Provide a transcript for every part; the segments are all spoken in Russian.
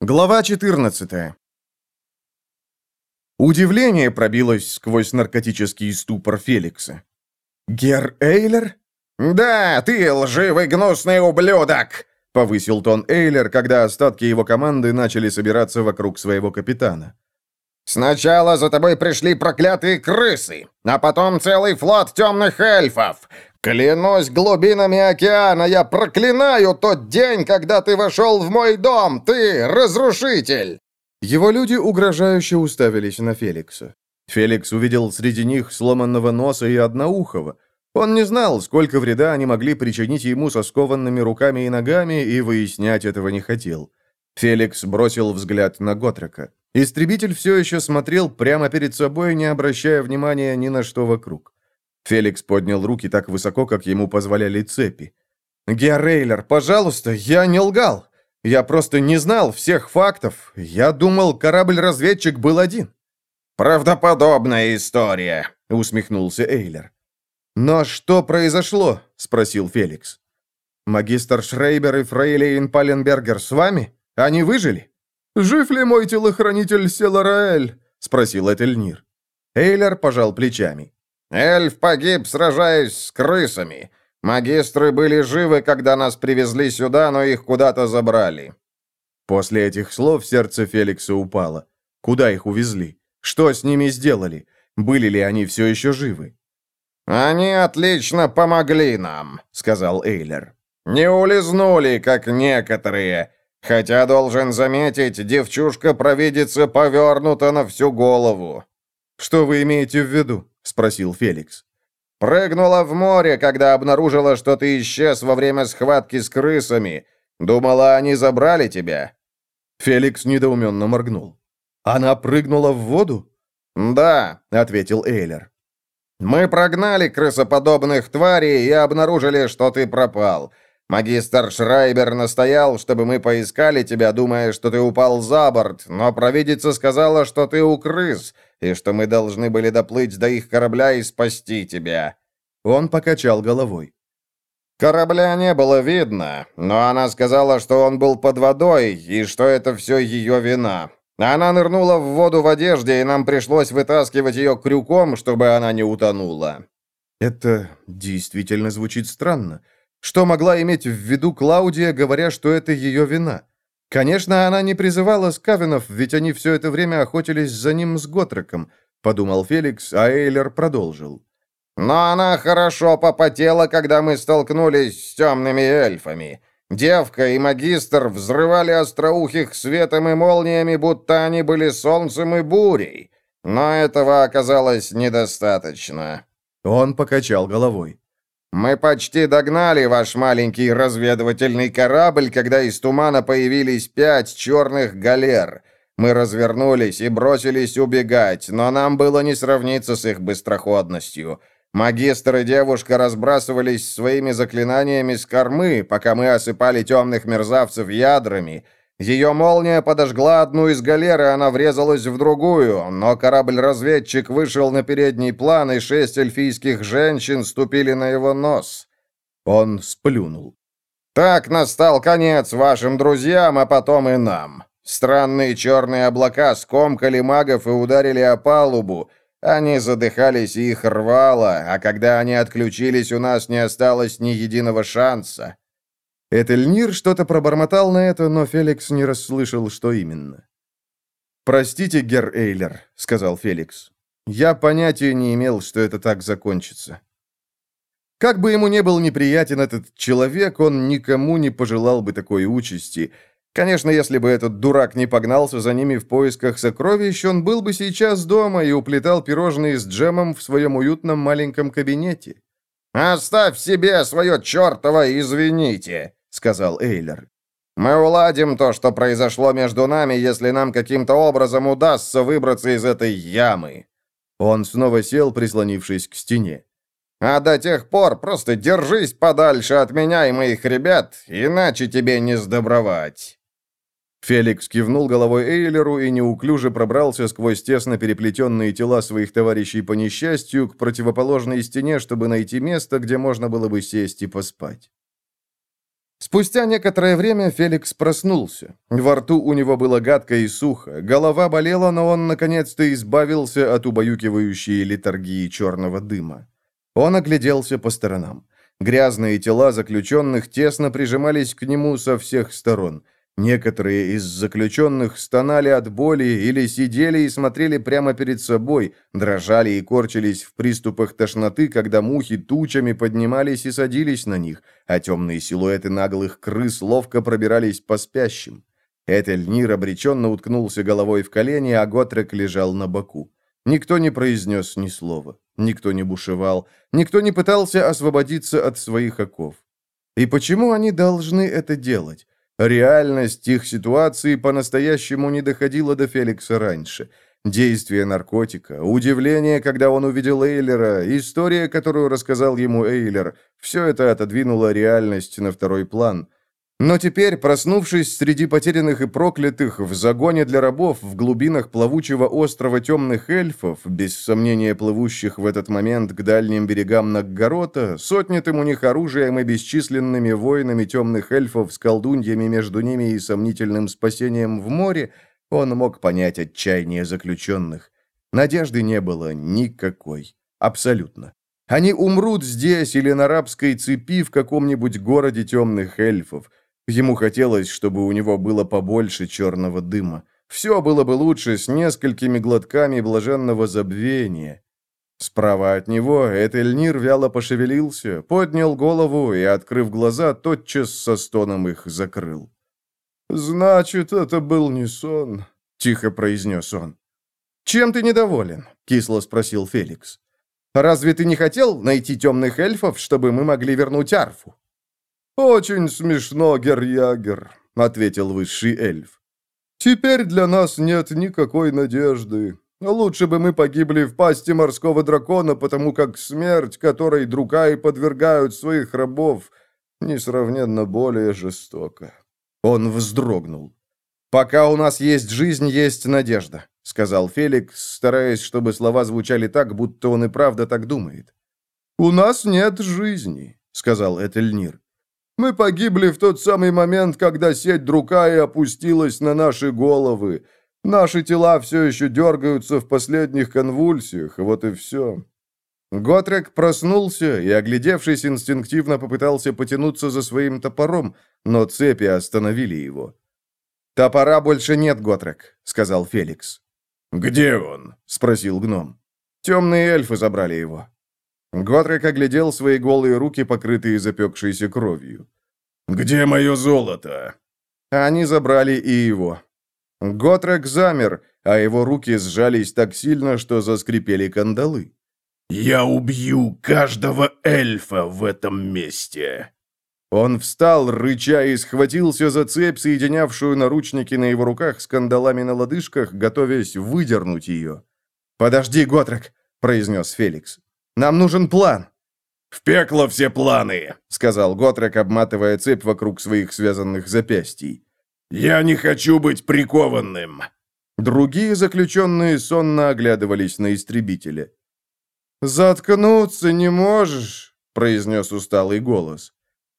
Глава 14 Удивление пробилось сквозь наркотический ступор Феликса. «Гер Эйлер?» «Да, ты лживый гнусный ублюдок!» — повысил тон Эйлер, когда остатки его команды начали собираться вокруг своего капитана. «Сначала за тобой пришли проклятые крысы, а потом целый флот темных эльфов. Клянусь глубинами океана, я проклинаю тот день, когда ты вошел в мой дом, ты разрушитель!» Его люди угрожающе уставились на Феликса. Феликс увидел среди них сломанного носа и одноухого. Он не знал, сколько вреда они могли причинить ему со скованными руками и ногами, и выяснять этого не хотел. Феликс бросил взгляд на Готрека. Истребитель все еще смотрел прямо перед собой, не обращая внимания ни на что вокруг. Феликс поднял руки так высоко, как ему позволяли цепи. «Георейлер, пожалуйста, я не лгал. Я просто не знал всех фактов. Я думал, корабль-разведчик был один». «Правдоподобная история», — усмехнулся Эйлер. «Но что произошло?» — спросил Феликс. «Магистр Шрейбер и Фрейлейн Паленбергер с вами? Они выжили?» «Жив ли мой телохранитель Селараэль?» — спросил Этельнир. Эйлер пожал плечами. Эльф погиб, сражаясь с крысами. Магистры были живы, когда нас привезли сюда, но их куда-то забрали». После этих слов сердце Феликса упало. Куда их увезли? Что с ними сделали? Были ли они все еще живы? «Они отлично помогли нам», — сказал Эйлер. «Не улизнули, как некоторые. Хотя, должен заметить, девчушка-провидица повернута на всю голову». «Что вы имеете в виду?» — спросил Феликс. «Прыгнула в море, когда обнаружила, что ты исчез во время схватки с крысами. Думала, они забрали тебя?» Феликс недоуменно моргнул. «Она прыгнула в воду?» «Да», — ответил Эйлер. «Мы прогнали крысоподобных тварей и обнаружили, что ты пропал. Магистр Шрайбер настоял, чтобы мы поискали тебя, думая, что ты упал за борт, но провидица сказала, что ты у крыс, и что мы должны были доплыть до их корабля и спасти тебя». Он покачал головой. «Корабля не было видно, но она сказала, что он был под водой, и что это все ее вина. Она нырнула в воду в одежде, и нам пришлось вытаскивать ее крюком, чтобы она не утонула». «Это действительно звучит странно». Что могла иметь в виду Клаудия, говоря, что это ее вина? Конечно, она не призывала скавинов, ведь они все это время охотились за ним с Готреком, подумал Феликс, а Эйлер продолжил. Но она хорошо попотела, когда мы столкнулись с темными эльфами. Девка и магистр взрывали остроухих светом и молниями, будто они были солнцем и бурей. Но этого оказалось недостаточно. Он покачал головой. «Мы почти догнали ваш маленький разведывательный корабль, когда из тумана появились пять черных галер. Мы развернулись и бросились убегать, но нам было не сравниться с их быстроходностью. Магистр и девушка разбрасывались своими заклинаниями с кормы, пока мы осыпали темных мерзавцев ядрами». Ее молния подожгла одну из галер, и она врезалась в другую, но корабль-разведчик вышел на передний план, и шесть эльфийских женщин ступили на его нос. Он сплюнул. «Так настал конец вашим друзьям, а потом и нам. Странные черные облака скомкали магов и ударили о палубу. Они задыхались и их рвало, а когда они отключились, у нас не осталось ни единого шанса. Этельнир что-то пробормотал на это, но Феликс не расслышал, что именно. «Простите, Гер Эйлер», — сказал Феликс. «Я понятия не имел, что это так закончится». Как бы ему не был неприятен этот человек, он никому не пожелал бы такой участи. Конечно, если бы этот дурак не погнался за ними в поисках сокровищ, он был бы сейчас дома и уплетал пирожные с джемом в своем уютном маленьком кабинете. «Оставь себе свое чертово извините!» — сказал Эйлер. «Мы уладим то, что произошло между нами, если нам каким-то образом удастся выбраться из этой ямы». Он снова сел, прислонившись к стене. «А до тех пор просто держись подальше от меня и моих ребят, иначе тебе не сдобровать». Феликс кивнул головой Эйлеру и неуклюже пробрался сквозь тесно переплетенные тела своих товарищей по несчастью к противоположной стене, чтобы найти место, где можно было бы сесть и поспать. Спустя некоторое время Феликс проснулся. Во рту у него было гадко и сухо, голова болела, но он наконец-то избавился от убаюкивающей литургии черного дыма. Он огляделся по сторонам. Грязные тела заключенных тесно прижимались к нему со всех сторон – Некоторые из заключенных стонали от боли или сидели и смотрели прямо перед собой, дрожали и корчились в приступах тошноты, когда мухи тучами поднимались и садились на них, а темные силуэты наглых крыс ловко пробирались по спящим. Этельнир обреченно уткнулся головой в колени, а Готрек лежал на боку. Никто не произнес ни слова, никто не бушевал, никто не пытался освободиться от своих оков. И почему они должны это делать? Реальность их ситуации по-настоящему не доходила до Феликса раньше. Действие наркотика, удивление, когда он увидел Эйлера, история, которую рассказал ему Эйлер, все это отодвинуло реальность на второй план. Но теперь, проснувшись среди потерянных и проклятых, в загоне для рабов, в глубинах плавучего острова темных эльфов, без сомнения плывущих в этот момент к дальним берегам Наггорота, сотнятым у них оружием и бесчисленными воинами темных эльфов с колдуньями между ними и сомнительным спасением в море, он мог понять отчаяние заключенных. Надежды не было никакой. Абсолютно. Они умрут здесь или на рабской цепи в каком-нибудь городе темных эльфов. Ему хотелось, чтобы у него было побольше черного дыма. Все было бы лучше с несколькими глотками блаженного забвения. Справа от него Этельнир вяло пошевелился, поднял голову и, открыв глаза, тотчас со стоном их закрыл. «Значит, это был не сон», — тихо произнес он. «Чем ты недоволен?» — кисло спросил Феликс. «Разве ты не хотел найти темных эльфов, чтобы мы могли вернуть арфу?» «Очень смешно, Герьягер», — ответил высший эльф. «Теперь для нас нет никакой надежды. Лучше бы мы погибли в пасти морского дракона, потому как смерть, которой другаи подвергают своих рабов, несравненно более жестока». Он вздрогнул. «Пока у нас есть жизнь, есть надежда», — сказал Феликс, стараясь, чтобы слова звучали так, будто он и правда так думает. «У нас нет жизни», — сказал Этельнир. Мы погибли в тот самый момент, когда сеть Друкаи опустилась на наши головы. Наши тела все еще дергаются в последних конвульсиях, вот и все». Готрек проснулся и, оглядевшись, инстинктивно попытался потянуться за своим топором, но цепи остановили его. «Топора больше нет, Готрек», — сказал Феликс. «Где он?» — спросил гном. «Темные эльфы забрали его». Готрек оглядел свои голые руки, покрытые запекшейся кровью. «Где мое золото?» Они забрали и его. Готрек замер, а его руки сжались так сильно, что заскрипели кандалы. «Я убью каждого эльфа в этом месте!» Он встал, рыча, и схватился за цепь, соединявшую наручники на его руках с кандалами на лодыжках, готовясь выдернуть ее. «Подожди, Готрек», — произнес Феликс. Нам нужен план». «В пекло все планы», — сказал Готрек, обматывая цепь вокруг своих связанных запястий. «Я не хочу быть прикованным». Другие заключенные сонно оглядывались на истребителя. «Заткнуться не можешь», — произнес усталый голос.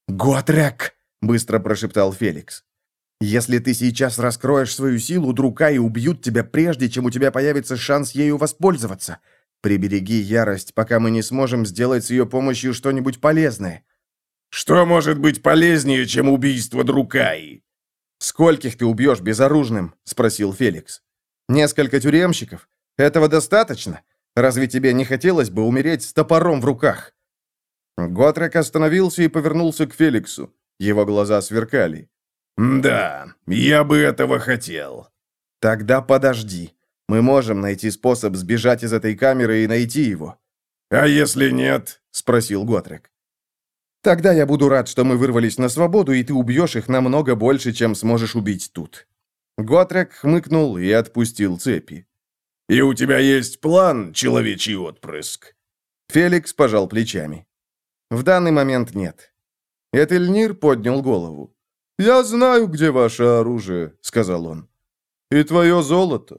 «Готрек!» — быстро прошептал Феликс. «Если ты сейчас раскроешь свою силу, друга и убьют тебя прежде, чем у тебя появится шанс ею воспользоваться. Прибереги ярость, пока мы не сможем сделать с ее помощью что-нибудь полезное». «Что может быть полезнее, чем убийство Друкаи?» «Скольких ты убьешь безоружным?» — спросил Феликс. «Несколько тюремщиков? Этого достаточно? Разве тебе не хотелось бы умереть с топором в руках?» Готрек остановился и повернулся к Феликсу. Его глаза сверкали. «Да, я бы этого хотел». «Тогда подожди. Мы можем найти способ сбежать из этой камеры и найти его». «А если нет?» — спросил Готрек. «Тогда я буду рад, что мы вырвались на свободу, и ты убьешь их намного больше, чем сможешь убить тут». Готрек хмыкнул и отпустил цепи. «И у тебя есть план, человечий отпрыск?» Феликс пожал плечами. «В данный момент нет». Этельнир поднял голову. «Я знаю, где ваше оружие», — сказал он. «И твое золото.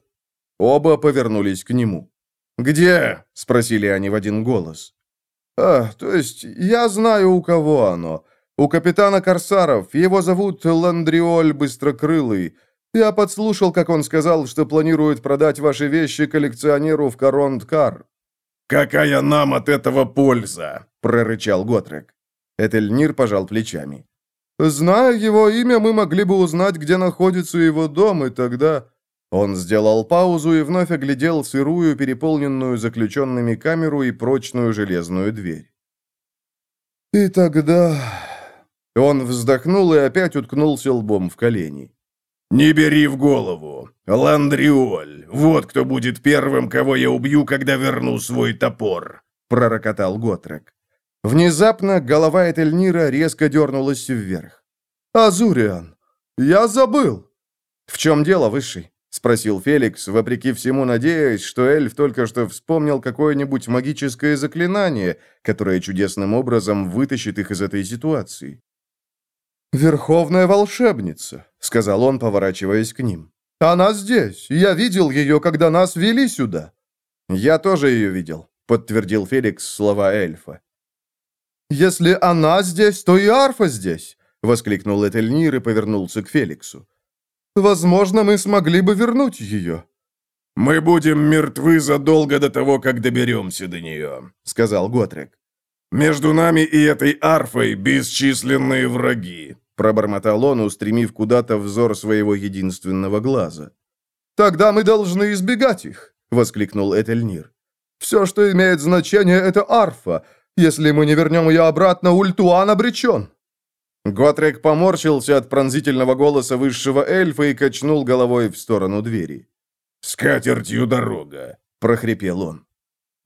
Оба повернулись к нему. «Где?» — спросили они в один голос. «А, то есть я знаю, у кого оно. У капитана Корсаров. Его зовут Ландриоль Быстрокрылый. Я подслушал, как он сказал, что планирует продать ваши вещи коллекционеру в Коронд-Кар». «Какая нам от этого польза?» — прорычал Готрек. Этельнир пожал плечами. «Зная его имя, мы могли бы узнать, где находится его дом, и тогда...» Он сделал паузу и вновь оглядел сырую, переполненную заключенными камеру и прочную железную дверь. «И тогда...» Он вздохнул и опять уткнулся лбом в колени. «Не бери в голову. Ландриоль. Вот кто будет первым, кого я убью, когда верну свой топор», — пророкотал Готрек. Внезапно голова Этельнира резко дернулась вверх. «Азуриан! Я забыл!» «В чем дело, Высший?» — спросил Феликс, вопреки всему надеясь, что эльф только что вспомнил какое-нибудь магическое заклинание, которое чудесным образом вытащит их из этой ситуации. «Верховная волшебница», — сказал он, поворачиваясь к ним. «Она здесь. Я видел ее, когда нас вели сюда». «Я тоже ее видел», — подтвердил Феликс слова эльфа. «Если она здесь, то и арфа здесь», — воскликнул Этельнир и повернулся к Феликсу. «Возможно, мы смогли бы вернуть ее». «Мы будем мертвы задолго до того, как доберемся до нее», — сказал Готрик. «Между нами и этой арфой бесчисленные враги пробормотал он, устремив куда-то взор своего единственного глаза. «Тогда мы должны избегать их!» — воскликнул Этельнир. «Все, что имеет значение, это арфа. Если мы не вернем ее обратно, Ультуан обречен!» Готрек поморщился от пронзительного голоса высшего эльфа и качнул головой в сторону двери. «С катертью дорога!» — прохрипел он.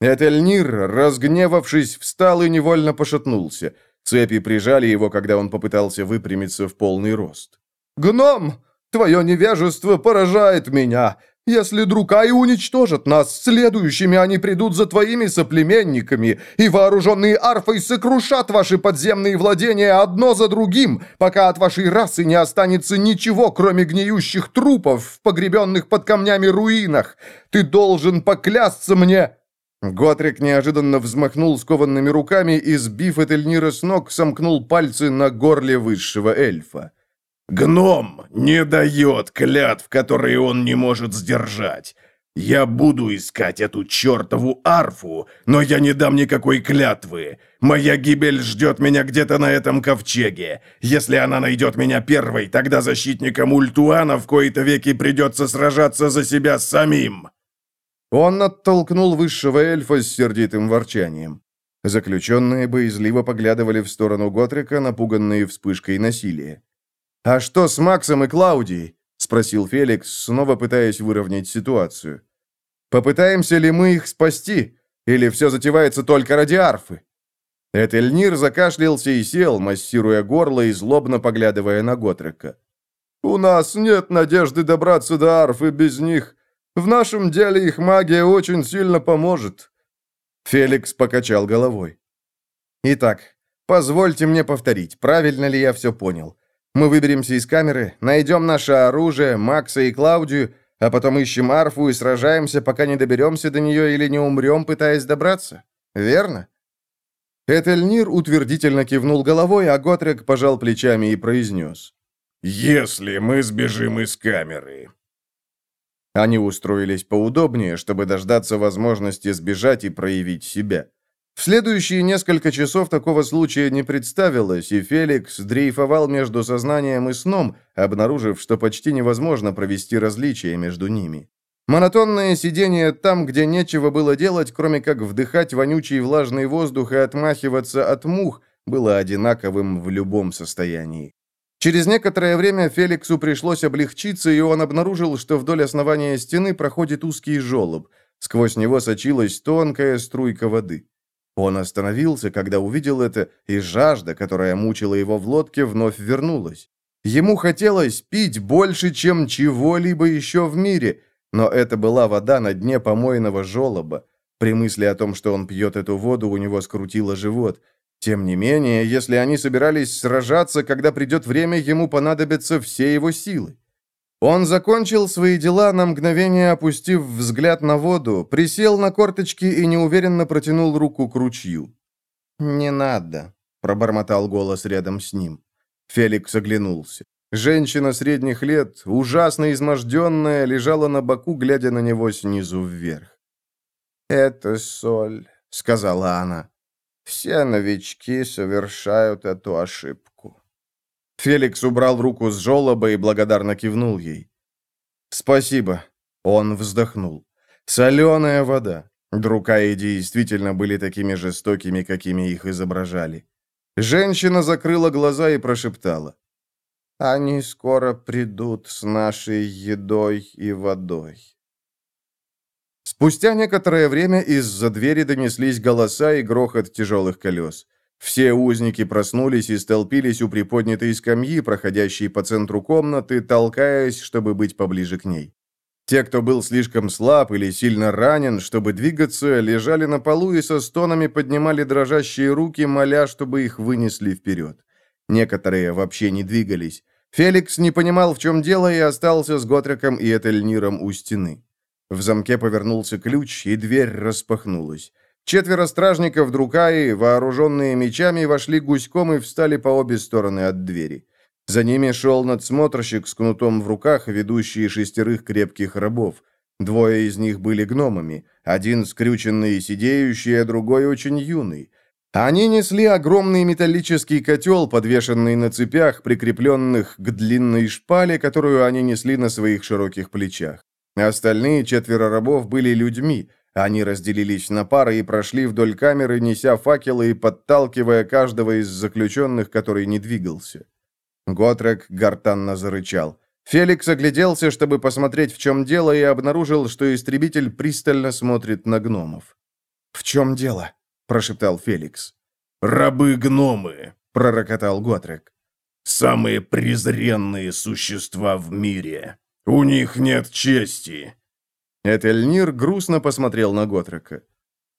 Этельнир, разгневавшись, встал и невольно пошатнулся. Цепи прижали его, когда он попытался выпрямиться в полный рост. «Гном, твое невежество поражает меня. Если Друкаи уничтожат нас, следующими они придут за твоими соплеменниками, и вооруженные арфой сокрушат ваши подземные владения одно за другим, пока от вашей расы не останется ничего, кроме гниющих трупов в погребенных под камнями руинах. Ты должен поклясться мне...» Готрик неожиданно взмахнул скованными руками и, сбив Этельнира с ног, сомкнул пальцы на горле высшего эльфа. «Гном не дает клятв, которые он не может сдержать. Я буду искать эту чертову арфу, но я не дам никакой клятвы. Моя гибель ждет меня где-то на этом ковчеге. Если она найдет меня первой, тогда защитникам Ультуана в кои-то веки придется сражаться за себя самим». Он оттолкнул высшего эльфа с сердитым ворчанием. Заключенные боязливо поглядывали в сторону Готрика, напуганные вспышкой насилия. «А что с Максом и Клаудией?» — спросил Феликс, снова пытаясь выровнять ситуацию. «Попытаемся ли мы их спасти? Или все затевается только ради арфы?» Этельнир закашлялся и сел, массируя горло и злобно поглядывая на Готрика. «У нас нет надежды добраться до арфы без них. В нашем деле их магия очень сильно поможет». Феликс покачал головой. «Итак, позвольте мне повторить, правильно ли я все понял. Мы выберемся из камеры, найдем наше оружие, Макса и Клаудию, а потом ищем арфу и сражаемся, пока не доберемся до нее или не умрем, пытаясь добраться. Верно?» Этельнир утвердительно кивнул головой, а Готрек пожал плечами и произнес. «Если мы сбежим из камеры, они устроились поудобнее, чтобы дождаться возможности сбежать и проявить себя. В следующие несколько часов такого случая не представилось, и Феликс дрейфовал между сознанием и сном, обнаружив, что почти невозможно провести различия между ними. Монотонное сидение там, где нечего было делать, кроме как вдыхать вонючий влажный воздух и отмахиваться от мух, было одинаковым в любом состоянии. Через некоторое время Феликсу пришлось облегчиться, и он обнаружил, что вдоль основания стены проходит узкий желоб. Сквозь него сочилась тонкая струйка воды. Он остановился, когда увидел это, и жажда, которая мучила его в лодке, вновь вернулась. Ему хотелось пить больше, чем чего-либо еще в мире, но это была вода на дне помойного желоба. При мысли о том, что он пьет эту воду, у него скрутило живот – тем не менее, если они собирались сражаться, когда придет время, ему понадобятся все его силы. Он закончил свои дела на мгновение, опустив взгляд на воду, присел на корточки и неуверенно протянул руку к ручью. «Не надо», — пробормотал голос рядом с ним. Феликс оглянулся. Женщина средних лет, ужасно изможденная, лежала на боку, глядя на него снизу вверх. «Это соль», — сказала она. «Все новички совершают эту ошибку». Феликс убрал руку с жолоба и благодарно кивнул ей. «Спасибо». Он вздохнул. «Соленая вода. Друкаи действительно были такими жестокими, какими их изображали». Женщина закрыла глаза и прошептала. «Они скоро придут с нашей едой и водой». Спустя некоторое время из-за двери донеслись голоса и грохот тяжелых колес. Все узники проснулись и столпились у приподнятой скамьи, проходящей по центру комнаты, толкаясь, чтобы быть поближе к ней. Те, кто был слишком слаб или сильно ранен, чтобы двигаться, лежали на полу и со стонами поднимали дрожащие руки, моля, чтобы их вынесли вперед. Некоторые вообще не двигались. Феликс не понимал, в чем дело, и остался с Готреком и Этельниром у стены. В замке повернулся ключ, и дверь распахнулась. Четверо стражников Друкаи, вооруженные мечами, вошли гуськом и встали по обе стороны от двери. За ними шел надсмотрщик с кнутом в руках, ведущий шестерых крепких рабов. Двое из них были гномами. Один скрюченный и сидеющий, а другой очень юный. Они несли огромный металлический котел, подвешенный на цепях, прикрепленных к длинной шпале, которую они несли на своих широких плечах. Остальные четверо рабов были людьми, они разделились на пары и прошли вдоль камеры, неся факелы и подталкивая каждого из заключенных, который не двигался. Готрек гортанно зарычал. Феликс огляделся, чтобы посмотреть, в чем дело, и обнаружил, что истребитель пристально смотрит на гномов. «В чем дело?» – прошептал Феликс. «Рабы-гномы», – пророкотал Готрек. «Самые презренные существа в мире. У них нет чести. Этельнир грустно посмотрел на Готрека.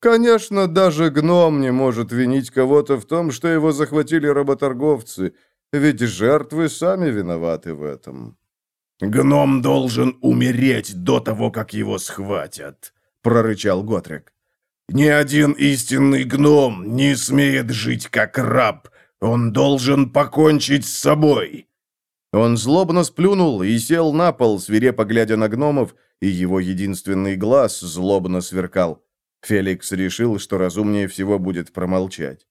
«Конечно, даже гном не может винить кого-то в том, что его захватили работорговцы, ведь жертвы сами виноваты в этом». «Гном должен умереть до того, как его схватят», — прорычал Готрек. «Ни один истинный гном не смеет жить как раб. Он должен покончить с собой». Он злобно сплюнул и сел на пол, свирепо глядя на гномов, и его единственный глаз злобно сверкал. Феликс решил, что разумнее всего будет промолчать.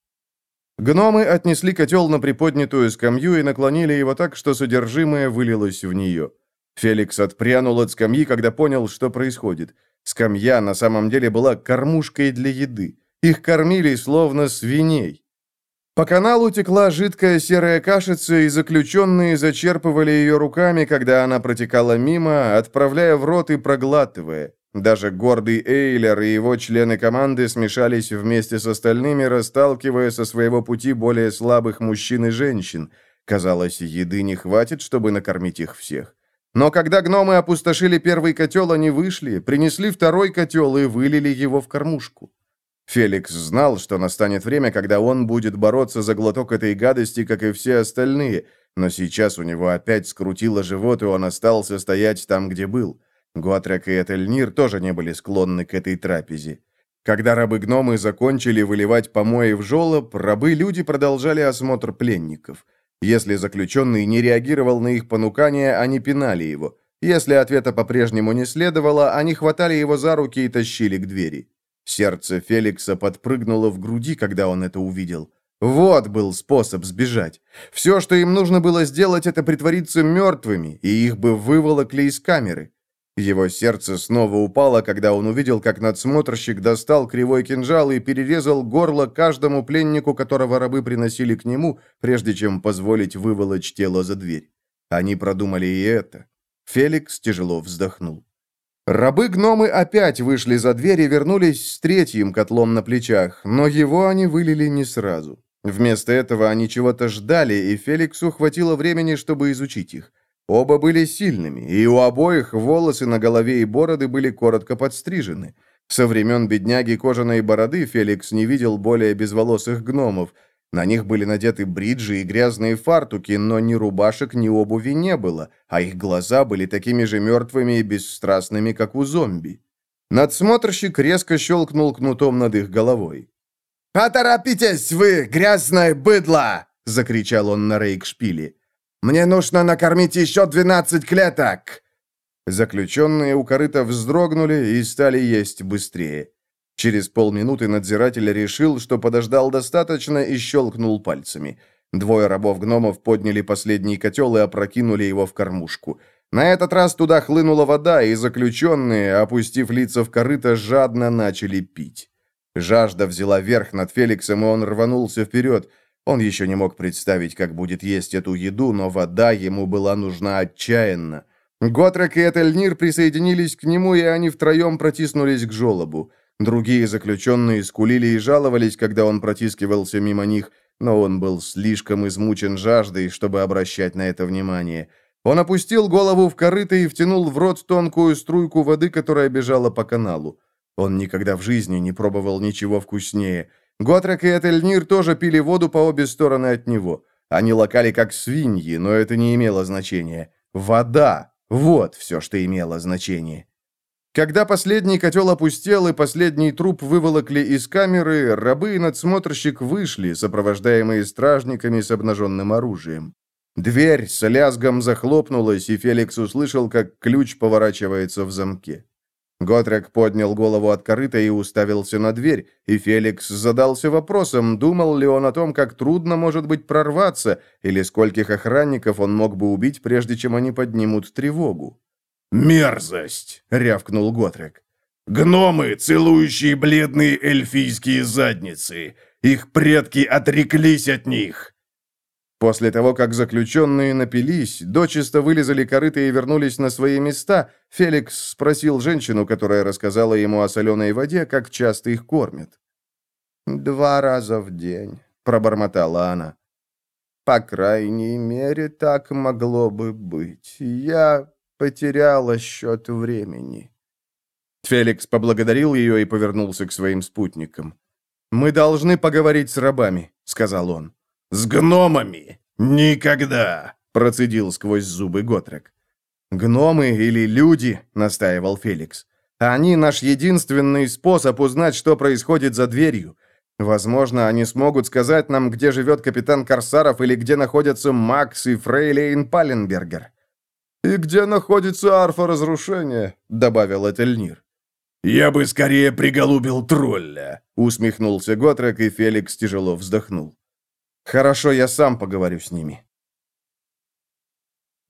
Гномы отнесли котел на приподнятую скамью и наклонили его так, что содержимое вылилось в нее. Феликс отпрянул от скамьи, когда понял, что происходит. Скамья на самом деле была кормушкой для еды. Их кормили словно свиней. По каналу текла жидкая серая кашица, и заключенные зачерпывали ее руками, когда она протекала мимо, отправляя в рот и проглатывая. Даже гордый Эйлер и его члены команды смешались вместе с остальными, расталкивая со своего пути более слабых мужчин и женщин. Казалось, еды не хватит, чтобы накормить их всех. Но когда гномы опустошили первый котел, они вышли, принесли второй котел и вылили его в кормушку. Феликс знал, что настанет время, когда он будет бороться за глоток этой гадости, как и все остальные, но сейчас у него опять скрутило живот, и он остался стоять там, где был. Готрек и Этельнир тоже не были склонны к этой трапезе. Когда рабы-гномы закончили выливать помои в жолоб, рабы-люди продолжали осмотр пленников. Если заключенный не реагировал на их понукания, они пинали его. Если ответа по-прежнему не следовало, они хватали его за руки и тащили к двери. Сердце Феликса подпрыгнуло в груди, когда он это увидел. Вот был способ сбежать. Все, что им нужно было сделать, это притвориться мертвыми, и их бы выволокли из камеры. Его сердце снова упало, когда он увидел, как надсмотрщик достал кривой кинжал и перерезал горло каждому пленнику, которого рабы приносили к нему, прежде чем позволить выволочь тело за дверь. Они продумали и это. Феликс тяжело вздохнул. Рабы-гномы опять вышли за дверь и вернулись с третьим котлом на плечах, но его они вылили не сразу. Вместо этого они чего-то ждали, и Феликсу хватило времени, чтобы изучить их. Оба были сильными, и у обоих волосы на голове и бороды были коротко подстрижены. Со времен бедняги кожаной бороды Феликс не видел более безволосых гномов – на них были надеты бриджи и грязные фартуки, но ни рубашек, ни обуви не было, а их глаза были такими же мертвыми и бесстрастными, как у зомби. Надсмотрщик резко щелкнул кнутом над их головой. «Поторопитесь вы, грязное быдло!» — закричал он на рейкшпиле. «Мне нужно накормить еще двенадцать клеток!» Заключенные у корыта вздрогнули и стали есть быстрее. Через полминуты надзиратель решил, что подождал достаточно и щелкнул пальцами. Двое рабов-гномов подняли последний котел и опрокинули его в кормушку. На этот раз туда хлынула вода, и заключенные, опустив лица в корыто, жадно начали пить. Жажда взяла верх над Феликсом, и он рванулся вперед. Он еще не мог представить, как будет есть эту еду, но вода ему была нужна отчаянно. Готрек и Этельнир присоединились к нему, и они втроем протиснулись к жолобу. Другие заключенные скулили и жаловались, когда он протискивался мимо них, но он был слишком измучен жаждой, чтобы обращать на это внимание. Он опустил голову в корыто и втянул в рот тонкую струйку воды, которая бежала по каналу. Он никогда в жизни не пробовал ничего вкуснее. Готрек и Этельнир тоже пили воду по обе стороны от него. Они локали как свиньи, но это не имело значения. Вода вот все, что имело значение. Когда последний котел опустел и последний труп выволокли из камеры, рабы и надсмотрщик вышли, сопровождаемые стражниками с обнаженным оружием. Дверь с лязгом захлопнулась, и Феликс услышал, как ключ поворачивается в замке. Готрек поднял голову от корыта и уставился на дверь, и Феликс задался вопросом, думал ли он о том, как трудно может быть прорваться, или скольких охранников он мог бы убить, прежде чем они поднимут тревогу. «Мерзость!» — рявкнул Готрек. «Гномы, целующие бледные эльфийские задницы! Их предки отреклись от них!» После того, как заключенные напились, дочисто вылезали корыто и вернулись на свои места, Феликс спросил женщину, которая рассказала ему о соленой воде, как часто их кормят. «Два раза в день», — пробормотала она. «По крайней мере, так могло бы быть. Я потеряла счет времени». Феликс поблагодарил ее и повернулся к своим спутникам. «Мы должны поговорить с рабами», — сказал он. «С гномами! Никогда!» — процедил сквозь зубы Готрек. «Гномы или люди?» — настаивал Феликс. «Они наш единственный способ узнать, что происходит за дверью. Возможно, они смогут сказать нам, где живет капитан Корсаров или где находятся Макс и Фрейлейн Паленбергер». «И где находится арфа разрушения?» — добавил Этельнир. «Я бы скорее приголубил тролля», — усмехнулся Готрек, и Феликс тяжело вздохнул. Хорошо, я сам поговорю с ними.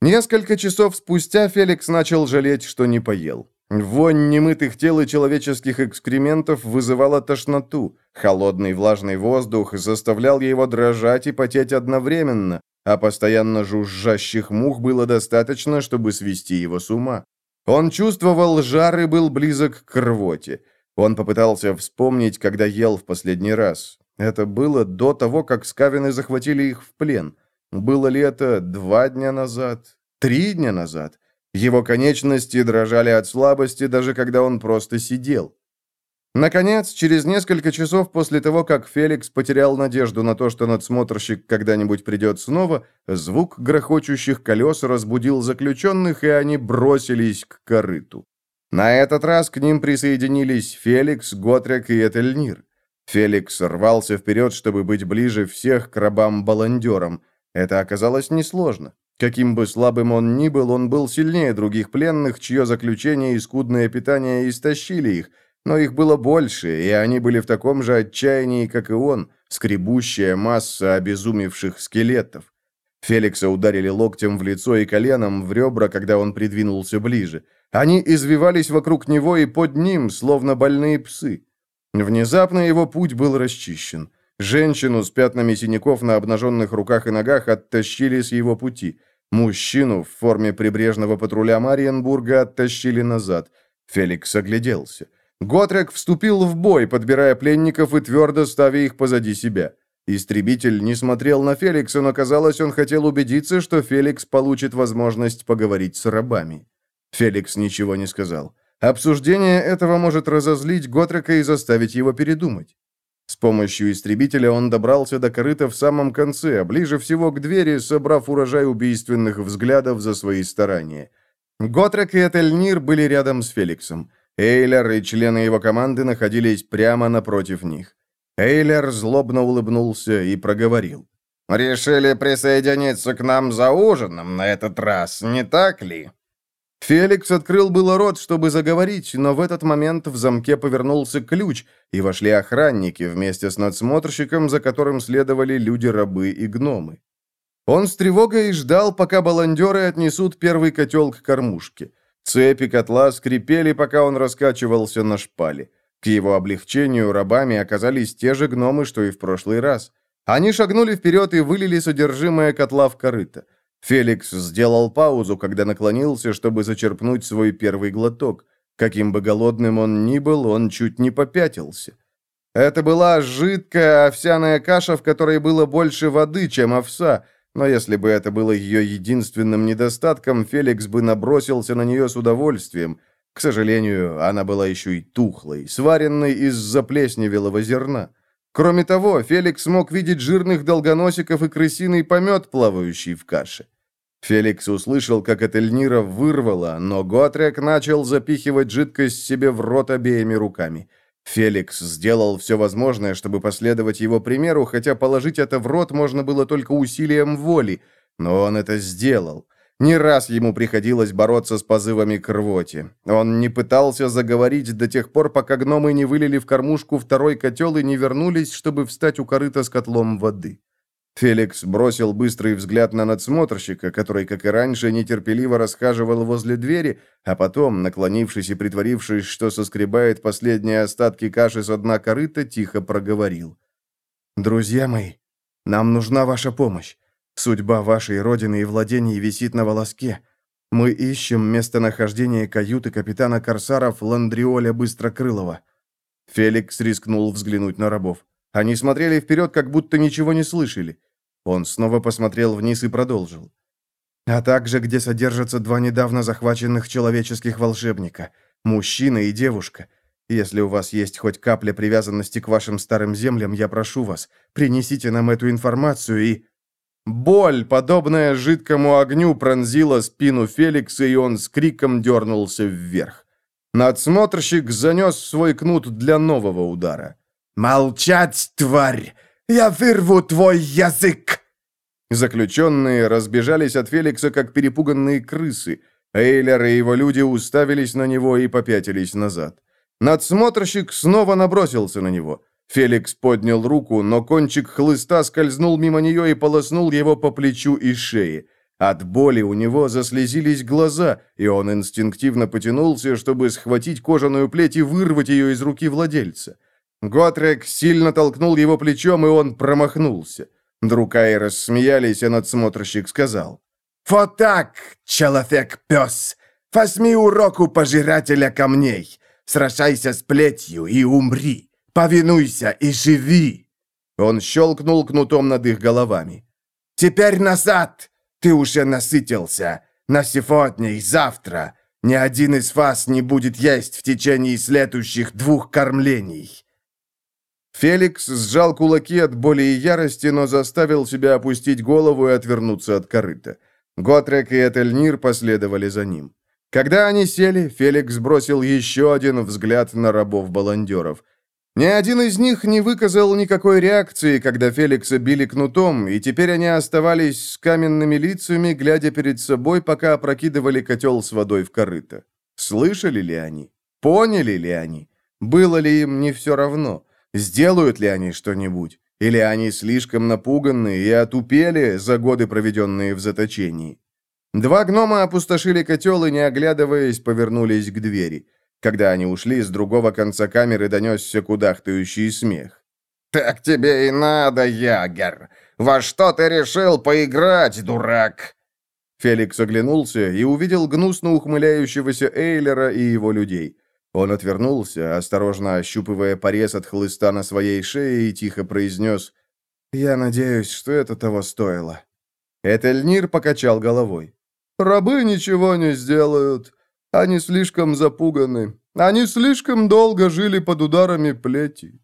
Несколько часов спустя Феликс начал жалеть, что не поел. Вонь немытых тел и человеческих экскрементов вызывала тошноту. Холодный влажный воздух заставлял его дрожать и потеть одновременно, а постоянно жужжащих мух было достаточно, чтобы свести его с ума. Он чувствовал жар и был близок к рвоте. Он попытался вспомнить, когда ел в последний раз. Это было до того, как скавины захватили их в плен. Было ли это два дня назад? Три дня назад? Его конечности дрожали от слабости, даже когда он просто сидел. Наконец, через несколько часов после того, как Феликс потерял надежду на то, что надсмотрщик когда-нибудь придет снова, звук грохочущих колес разбудил заключенных, и они бросились к корыту. На этот раз к ним присоединились Феликс, Готрек и Этельнир. Феликс рвался вперед, чтобы быть ближе всех к рабам-баландерам. Это оказалось несложно. Каким бы слабым он ни был, он был сильнее других пленных, чье заключение и скудное питание истощили их, но их было больше, и они были в таком же отчаянии, как и он, скребущая масса обезумевших скелетов. Феликса ударили локтем в лицо и коленом в ребра, когда он придвинулся ближе. Они извивались вокруг него и под ним, словно больные псы. Внезапно его путь был расчищен. Женщину с пятнами синяков на обнаженных руках и ногах оттащили с его пути. Мужчину в форме прибрежного патруля Мариенбурга оттащили назад. Феликс огляделся. Готрек вступил в бой, подбирая пленников и твердо ставя их позади себя. Истребитель не смотрел на Феликса, но, казалось, он хотел убедиться, что Феликс получит возможность поговорить с рабами. Феликс ничего не сказал. Обсуждение этого может разозлить Готрека и заставить его передумать. С помощью истребителя он добрался до корыта в самом конце, а ближе всего к двери, собрав урожай убийственных взглядов за свои старания. Готрек и Этельнир были рядом с Феликсом. Эйлер и члены его команды находились прямо напротив них. Эйлер злобно улыбнулся и проговорил. «Решили присоединиться к нам за ужином на этот раз, не так ли?» Феликс открыл было рот, чтобы заговорить, но в этот момент в замке повернулся ключ, и вошли охранники вместе с надсмотрщиком, за которым следовали люди-рабы и гномы. Он с тревогой ждал, пока баландеры отнесут первый котел к кормушке. Цепи котла скрипели, пока он раскачивался на шпале. К его облегчению рабами оказались те же гномы, что и в прошлый раз. Они шагнули вперед и вылили содержимое котла в корыто. Феликс сделал паузу, когда наклонился, чтобы зачерпнуть свой первый глоток. Каким бы голодным он ни был, он чуть не попятился. Это была жидкая овсяная каша, в которой было больше воды, чем овса, но если бы это было ее единственным недостатком, Феликс бы набросился на нее с удовольствием. К сожалению, она была еще и тухлой, сваренной из заплесневелого зерна. Кроме того, Феликс мог видеть жирных долгоносиков и крысиный помет, плавающий в каше. Феликс услышал, как от Эльнира вырвало, но Готрек начал запихивать жидкость себе в рот обеими руками – Феликс сделал все возможное, чтобы последовать его примеру, хотя положить это в рот можно было только усилием воли, но он это сделал. Не раз ему приходилось бороться с позывами к рвоте. Он не пытался заговорить до тех пор, пока гномы не вылили в кормушку второй котел и не вернулись, чтобы встать у корыта с котлом воды. Феликс бросил быстрый взгляд на надсмотрщика, который, как и раньше, нетерпеливо расхаживал возле двери, а потом, наклонившись и притворившись, что соскребает последние остатки каши с дна корыта, тихо проговорил. «Друзья мои, нам нужна ваша помощь. Судьба вашей родины и владений висит на волоске. Мы ищем местонахождение каюты капитана Корсаров Ландриоля Быстрокрылова». Феликс рискнул взглянуть на рабов. Они смотрели вперед, как будто ничего не слышали. Он снова посмотрел вниз и продолжил. А также, где содержатся два недавно захваченных человеческих волшебника, мужчина и девушка. Если у вас есть хоть капля привязанности к вашим старым землям, я прошу вас, принесите нам эту информацию и... Боль, подобная жидкому огню, пронзила спину Феликса, и он с криком дернулся вверх. Надсмотрщик занес свой кнут для нового удара. «Молчать, тварь! Я вырву твой язык!» Заключенные разбежались от Феликса, как перепуганные крысы. Эйлер и его люди уставились на него и попятились назад. Надсмотрщик снова набросился на него. Феликс поднял руку, но кончик хлыста скользнул мимо нее и полоснул его по плечу и шее. От боли у него заслезились глаза, и он инстинктивно потянулся, чтобы схватить кожаную плеть и вырвать ее из руки владельца. Готрек сильно толкнул его плечом, и он промахнулся. Друкаи рассмеялись, а надсмотрщик сказал. «Вот так, человек-пес! Возьми урок у пожирателя камней. Сражайся с плетью и умри. Повинуйся и живи!» Он щелкнул кнутом над их головами. «Теперь назад! Ты уже насытился. На сегодня и завтра. Ни один из вас не будет есть в течение следующих двух кормлений. Феликс сжал кулаки от боли и ярости, но заставил себя опустить голову и отвернуться от корыта. Готрек и Этельнир последовали за ним. Когда они сели, Феликс бросил еще один взгляд на рабов-баландеров. Ни один из них не выказал никакой реакции, когда Феликса били кнутом, и теперь они оставались с каменными лицами, глядя перед собой, пока опрокидывали котел с водой в корыто. Слышали ли они? Поняли ли они? Было ли им не все равно? Сделают ли они что-нибудь? Или они слишком напуганы и отупели за годы, проведенные в заточении? Два гнома опустошили котел и, не оглядываясь, повернулись к двери. Когда они ушли, с другого конца камеры донесся кудахтающий смех. «Так тебе и надо, Ягер! Во что ты решил поиграть, дурак?» Феликс оглянулся и увидел гнусно ухмыляющегося Эйлера и его людей. Он отвернулся, осторожно ощупывая порез от хлыста на своей шее, и тихо произнес «Я надеюсь, что это того стоило». Этельнир покачал головой. «Рабы ничего не сделают. Они слишком запуганы. Они слишком долго жили под ударами плети.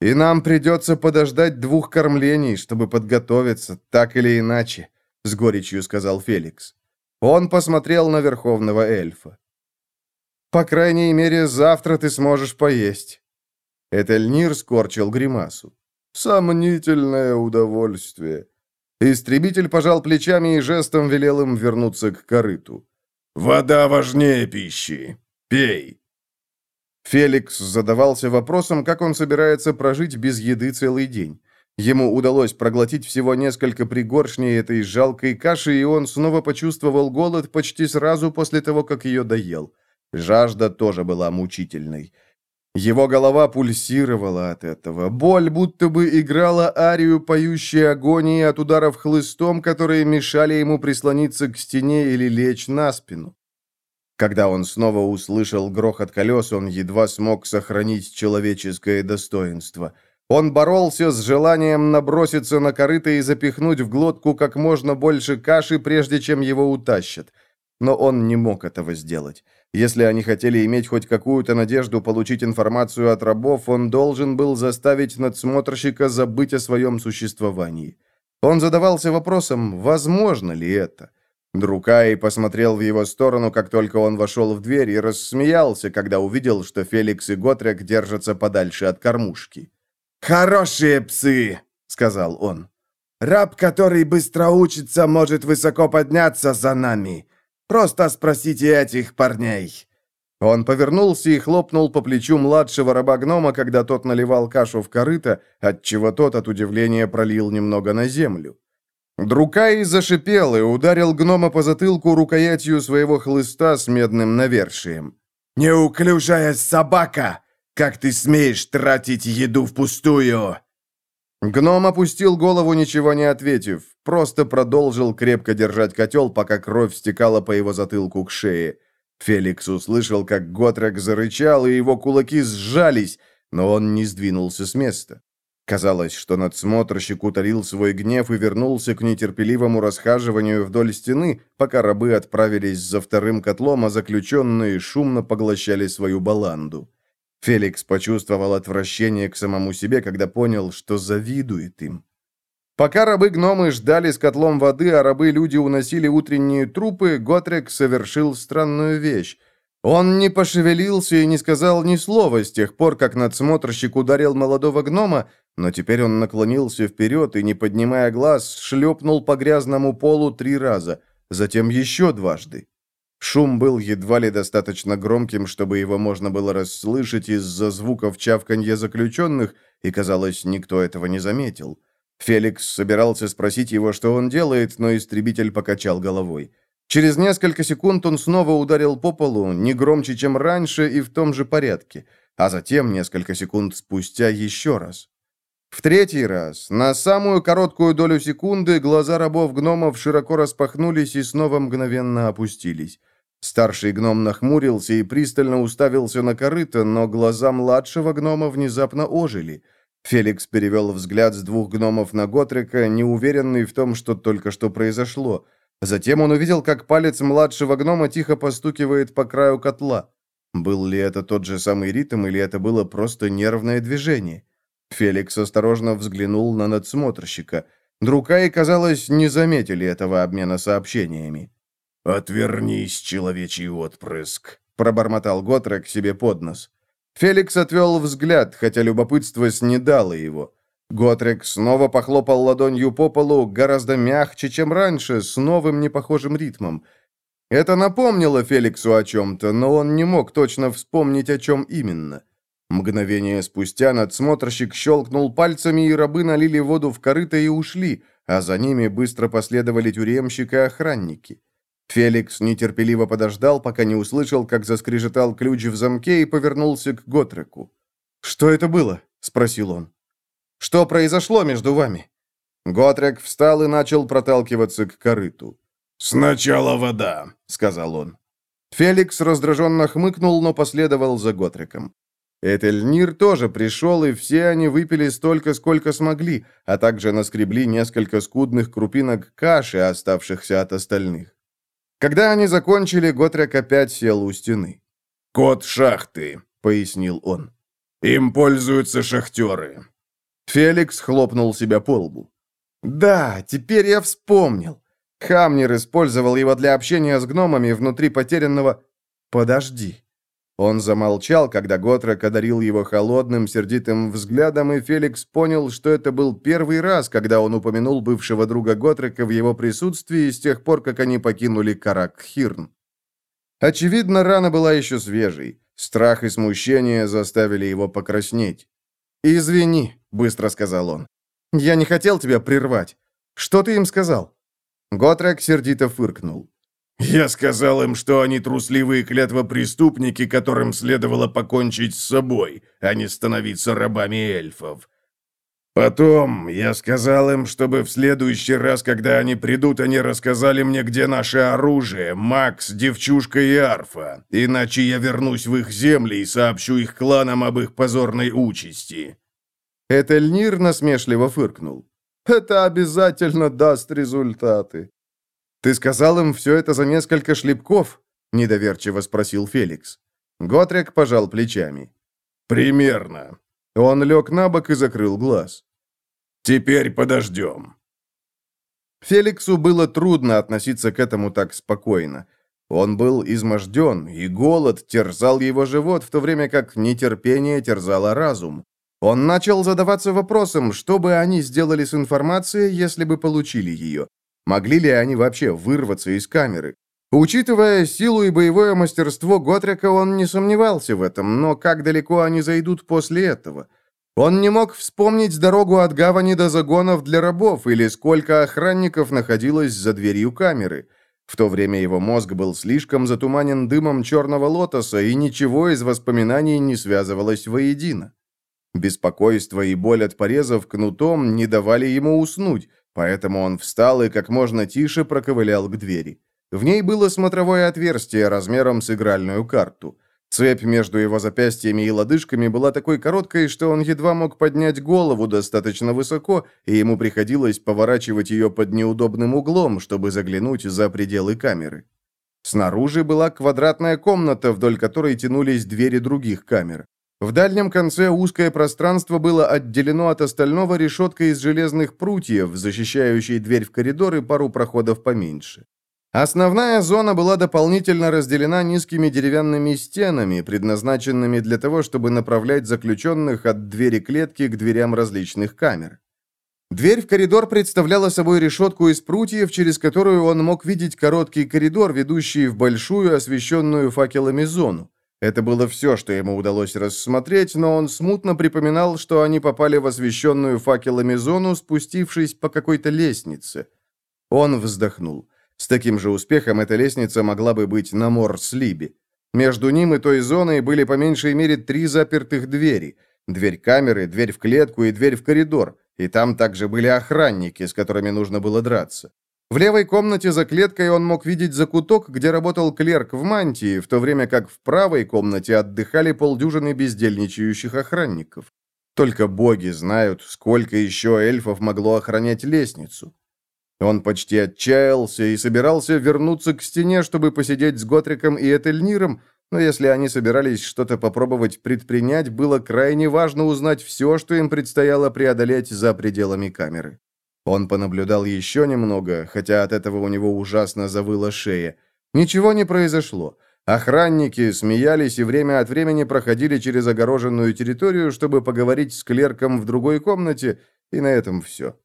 И нам придется подождать двух кормлений, чтобы подготовиться, так или иначе», — с горечью сказал Феликс. Он посмотрел на верховного эльфа. По крайней мере, завтра ты сможешь поесть». Этельнир скорчил гримасу. «Сомнительное удовольствие». Истребитель пожал плечами и жестом велел им вернуться к корыту. «Вода важнее пищи. Пей». Феликс задавался вопросом, как он собирается прожить без еды целый день. Ему удалось проглотить всего несколько пригоршней этой жалкой каши, и он снова почувствовал голод почти сразу после того, как ее доел. Жажда тоже была мучительной. Его голова пульсировала от этого. Боль будто бы играла арию поющей агонии от ударов хлыстом, которые мешали ему прислониться к стене или лечь на спину. Когда он снова услышал грохот колес, он едва смог сохранить человеческое достоинство. Он боролся с желанием наброситься на корыто и запихнуть в глотку как можно больше каши, прежде чем его утащат. Но он не мог этого сделать. Если они хотели иметь хоть какую-то надежду получить информацию от рабов, он должен был заставить надсмотрщика забыть о своем существовании. Он задавался вопросом, возможно ли это. Друкай посмотрел в его сторону, как только он вошел в дверь, и рассмеялся, когда увидел, что Феликс и Готрек держатся подальше от кормушки. «Хорошие псы!» — сказал он. «Раб, который быстро учится, может высоко подняться за нами. Просто спросите этих парней». Он повернулся и хлопнул по плечу младшего раба-гнома, когда тот наливал кашу в корыто, отчего тот от удивления пролил немного на землю. Друкай зашипел и ударил гнома по затылку рукоятью своего хлыста с медным навершием. «Неуклюжая собака! Как ты смеешь тратить еду впустую?» Гном опустил голову, ничего не ответив, просто продолжил крепко держать котел, пока кровь стекала по его затылку к шее. Феликс услышал, как Готрек зарычал, и его кулаки сжались, но он не сдвинулся с места. Казалось, что надсмотрщик утолил свой гнев и вернулся к нетерпеливому расхаживанию вдоль стены, пока рабы отправились за вторым котлом, а заключенные шумно поглощали свою баланду. Феликс почувствовал отвращение к самому себе, когда понял, что завидует им. Пока рабы-гномы ждали с котлом воды, а рабы-люди уносили утренние трупы, Готрек совершил странную вещь. Он не пошевелился и не сказал ни слова с тех пор, как надсмотрщик ударил молодого гнома, но теперь он наклонился вперед и, не поднимая глаз, шлепнул по грязному полу три раза, затем еще дважды. Шум был едва ли достаточно громким, чтобы его можно было расслышать из-за звуков чавканья заключенных, и, казалось, никто этого не заметил. Феликс собирался спросить его, что он делает, но истребитель покачал головой. Через несколько секунд он снова ударил по полу, не громче, чем раньше, и в том же порядке, а затем, несколько секунд спустя, еще раз. В третий раз, на самую короткую долю секунды, глаза рабов-гномов широко распахнулись и снова мгновенно опустились. Старший гном нахмурился и пристально уставился на корыто, но глаза младшего гнома внезапно ожили. Феликс перевел взгляд с двух гномов на Готрика, неуверенный в том, что только что произошло. Затем он увидел, как палец младшего гнома тихо постукивает по краю котла. Был ли это тот же самый ритм, или это было просто нервное движение? Феликс осторожно взглянул на надсмотрщика. Друкаи, казалось, не заметили этого обмена сообщениями. «Отвернись, человечий отпрыск», — пробормотал Готрек себе под нос. Феликс отвел взгляд, хотя любопытство снедало его. Готрек снова похлопал ладонью по полу, гораздо мягче, чем раньше, с новым непохожим ритмом. Это напомнило Феликсу о чем-то, но он не мог точно вспомнить, о чем именно. Мгновение спустя надсмотрщик щелкнул пальцами, и рабы налили воду в корыто и ушли, а за ними быстро последовали тюремщик и охранники. Феликс нетерпеливо подождал, пока не услышал, как заскрежетал ключ в замке и повернулся к Готреку. «Что это было?» — спросил он. «Что произошло между вами?» Готрек встал и начал проталкиваться к корыту. «Сначала вода», — сказал он. Феликс раздраженно хмыкнул, но последовал за Готреком. Этельнир тоже пришел, и все они выпили столько, сколько смогли, а также наскребли несколько скудных крупинок каши, оставшихся от остальных. Когда они закончили, Готрек опять сел у стены. «Код шахты», — пояснил он. «Им пользуются шахтеры». Феликс хлопнул себя по лбу. «Да, теперь я вспомнил. Хамнер использовал его для общения с гномами внутри потерянного... Подожди». Он замолчал, когда Готрек одарил его холодным, сердитым взглядом, и Феликс понял, что это был первый раз, когда он упомянул бывшего друга Готрека в его присутствии с тех пор, как они покинули Карак-Хирн. Очевидно, рана была еще свежей. Страх и смущение заставили его покраснеть. «Извини», — быстро сказал он. «Я не хотел тебя прервать. Что ты им сказал?» Готрек сердито фыркнул. «Я сказал им, что они трусливые клятвопреступники, которым следовало покончить с собой, а не становиться рабами эльфов. Потом я сказал им, чтобы в следующий раз, когда они придут, они рассказали мне, где наше оружие, Макс, девчушка и Арфа, иначе я вернусь в их земли и сообщу их кланам об их позорной участи». Этельнир насмешливо фыркнул. «Это обязательно даст результаты». «Ты сказал им все это за несколько шлепков?» — недоверчиво спросил Феликс. Готрек пожал плечами. «Примерно. Он лег на бок и закрыл глаз. «Теперь подождем». Феликсу было трудно относиться к этому так спокойно. Он был изможден, и голод терзал его живот, в то время как нетерпение терзало разум. Он начал задаваться вопросом, что бы они сделали с информацией, если бы получили ее. Могли ли они вообще вырваться из камеры? Учитывая силу и боевое мастерство Готрика, он не сомневался в этом, но как далеко они зайдут после этого? Он не мог вспомнить дорогу от гавани до загонов для рабов или сколько охранников находилось за дверью камеры. В то время его мозг был слишком затуманен дымом черного лотоса, и ничего из воспоминаний не связывалось воедино. Беспокойство и боль от порезов кнутом не давали ему уснуть, поэтому он встал и как можно тише проковылял к двери. В ней было смотровое отверстие размером с игральную карту. Цепь между его запястьями и лодыжками была такой короткой, что он едва мог поднять голову достаточно высоко, и ему приходилось поворачивать ее под неудобным углом, чтобы заглянуть за пределы камеры. Снаружи была квадратная комната, вдоль которой тянулись двери других камер. В дальнем конце узкое пространство было отделено от остального решеткой из железных прутьев, защищающей дверь в коридор и пару проходов поменьше. Основная зона была дополнительно разделена низкими деревянными стенами, предназначенными для того, чтобы направлять заключенных от двери клетки к дверям различных камер. Дверь в коридор представляла собой решетку из прутьев, через которую он мог видеть короткий коридор, ведущий в большую, освещенную факелами зону. Это было все, что ему удалось рассмотреть, но он смутно припоминал, что они попали в освещенную факелами зону, спустившись по какой-то лестнице. Он вздохнул. С таким же успехом эта лестница могла бы быть на Морс-Либе. Между ним и той зоной были по меньшей мере три запертых двери. Дверь камеры, дверь в клетку и дверь в коридор. И там также были охранники, с которыми нужно было драться. В левой комнате за клеткой он мог видеть закуток, где работал клерк в мантии, в то время как в правой комнате отдыхали полдюжины бездельничающих охранников. Только боги знают, сколько еще эльфов могло охранять лестницу. Он почти отчаялся и собирался вернуться к стене, чтобы посидеть с Готриком и Этельниром, но если они собирались что-то попробовать предпринять, было крайне важно узнать все, что им предстояло преодолеть за пределами камеры. Он понаблюдал еще немного, хотя от этого у него ужасно завыла шея. Ничего не произошло. Охранники смеялись и время от времени проходили через огороженную территорию, чтобы поговорить с клерком в другой комнате, и на этом все.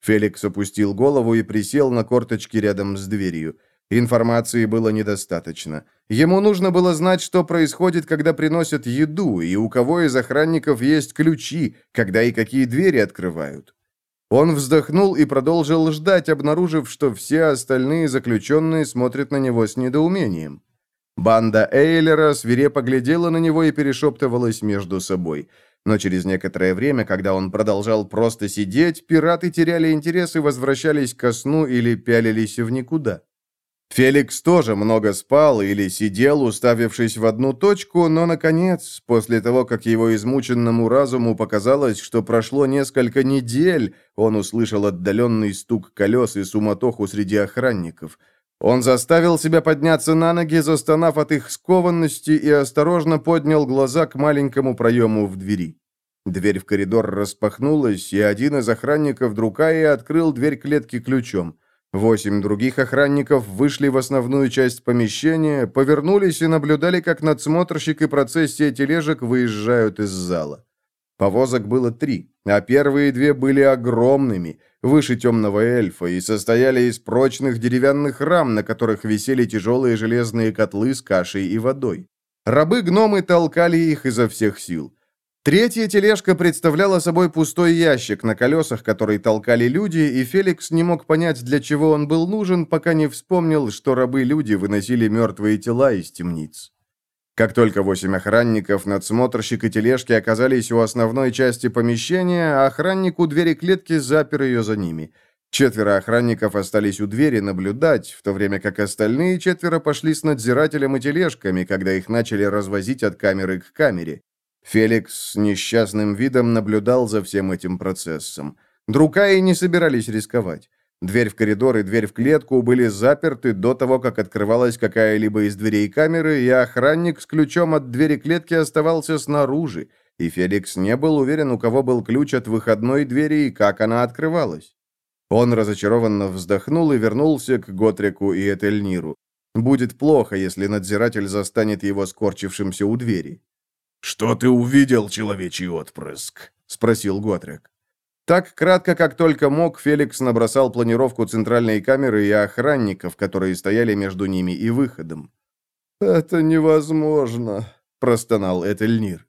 Феликс опустил голову и присел на корточки рядом с дверью. Информации было недостаточно. Ему нужно было знать, что происходит, когда приносят еду, и у кого из охранников есть ключи, когда и какие двери открывают. Он вздохнул и продолжил ждать, обнаружив, что все остальные заключенные смотрят на него с недоумением. Банда Эйлера свирепо глядела на него и перешептывалась между собой – но через некоторое время, когда он продолжал просто сидеть, пираты теряли интерес и возвращались ко сну или пялились в никуда. Феликс тоже много спал или сидел, уставившись в одну точку, но, наконец, после того, как его измученному разуму показалось, что прошло несколько недель, он услышал отдаленный стук колес и суматоху среди охранников – он заставил себя подняться на ноги, застонав от их скованности, и осторожно поднял глаза к маленькому проему в двери. Дверь в коридор распахнулась, и один из охранников Друкаи открыл дверь клетки ключом. Восемь других охранников вышли в основную часть помещения, повернулись и наблюдали, как надсмотрщик и процессия тележек выезжают из зала. Повозок было три, а первые две были огромными, выше темного эльфа, и состояли из прочных деревянных рам, на которых висели тяжелые железные котлы с кашей и водой. Рабы-гномы толкали их изо всех сил. Третья тележка представляла собой пустой ящик на колесах, который толкали люди, и Феликс не мог понять, для чего он был нужен, пока не вспомнил, что рабы-люди выносили мертвые тела из темниц. Как только восемь охранников, надсмотрщик и тележки оказались у основной части помещения, охранник у двери клетки запер ее за ними. Четверо охранников остались у двери наблюдать, в то время как остальные четверо пошли с надзирателем и тележками, когда их начали развозить от камеры к камере. Феликс с несчастным видом наблюдал за всем этим процессом. Друкаи не собирались рисковать. Дверь в коридор и дверь в клетку были заперты до того, как открывалась какая-либо из дверей камеры, и охранник с ключом от двери клетки оставался снаружи, и Феликс не был уверен, у кого был ключ от выходной двери и как она открывалась. Он разочарованно вздохнул и вернулся к Готрику и Этельниру. Будет плохо, если надзиратель застанет его скорчившимся у двери. «Что ты увидел, человечий отпрыск?» — спросил Готрек. Так кратко, как только мог, Феликс набросал планировку центральной камеры и охранников, которые стояли между ними и выходом. «Это невозможно», — простонал Этельнир.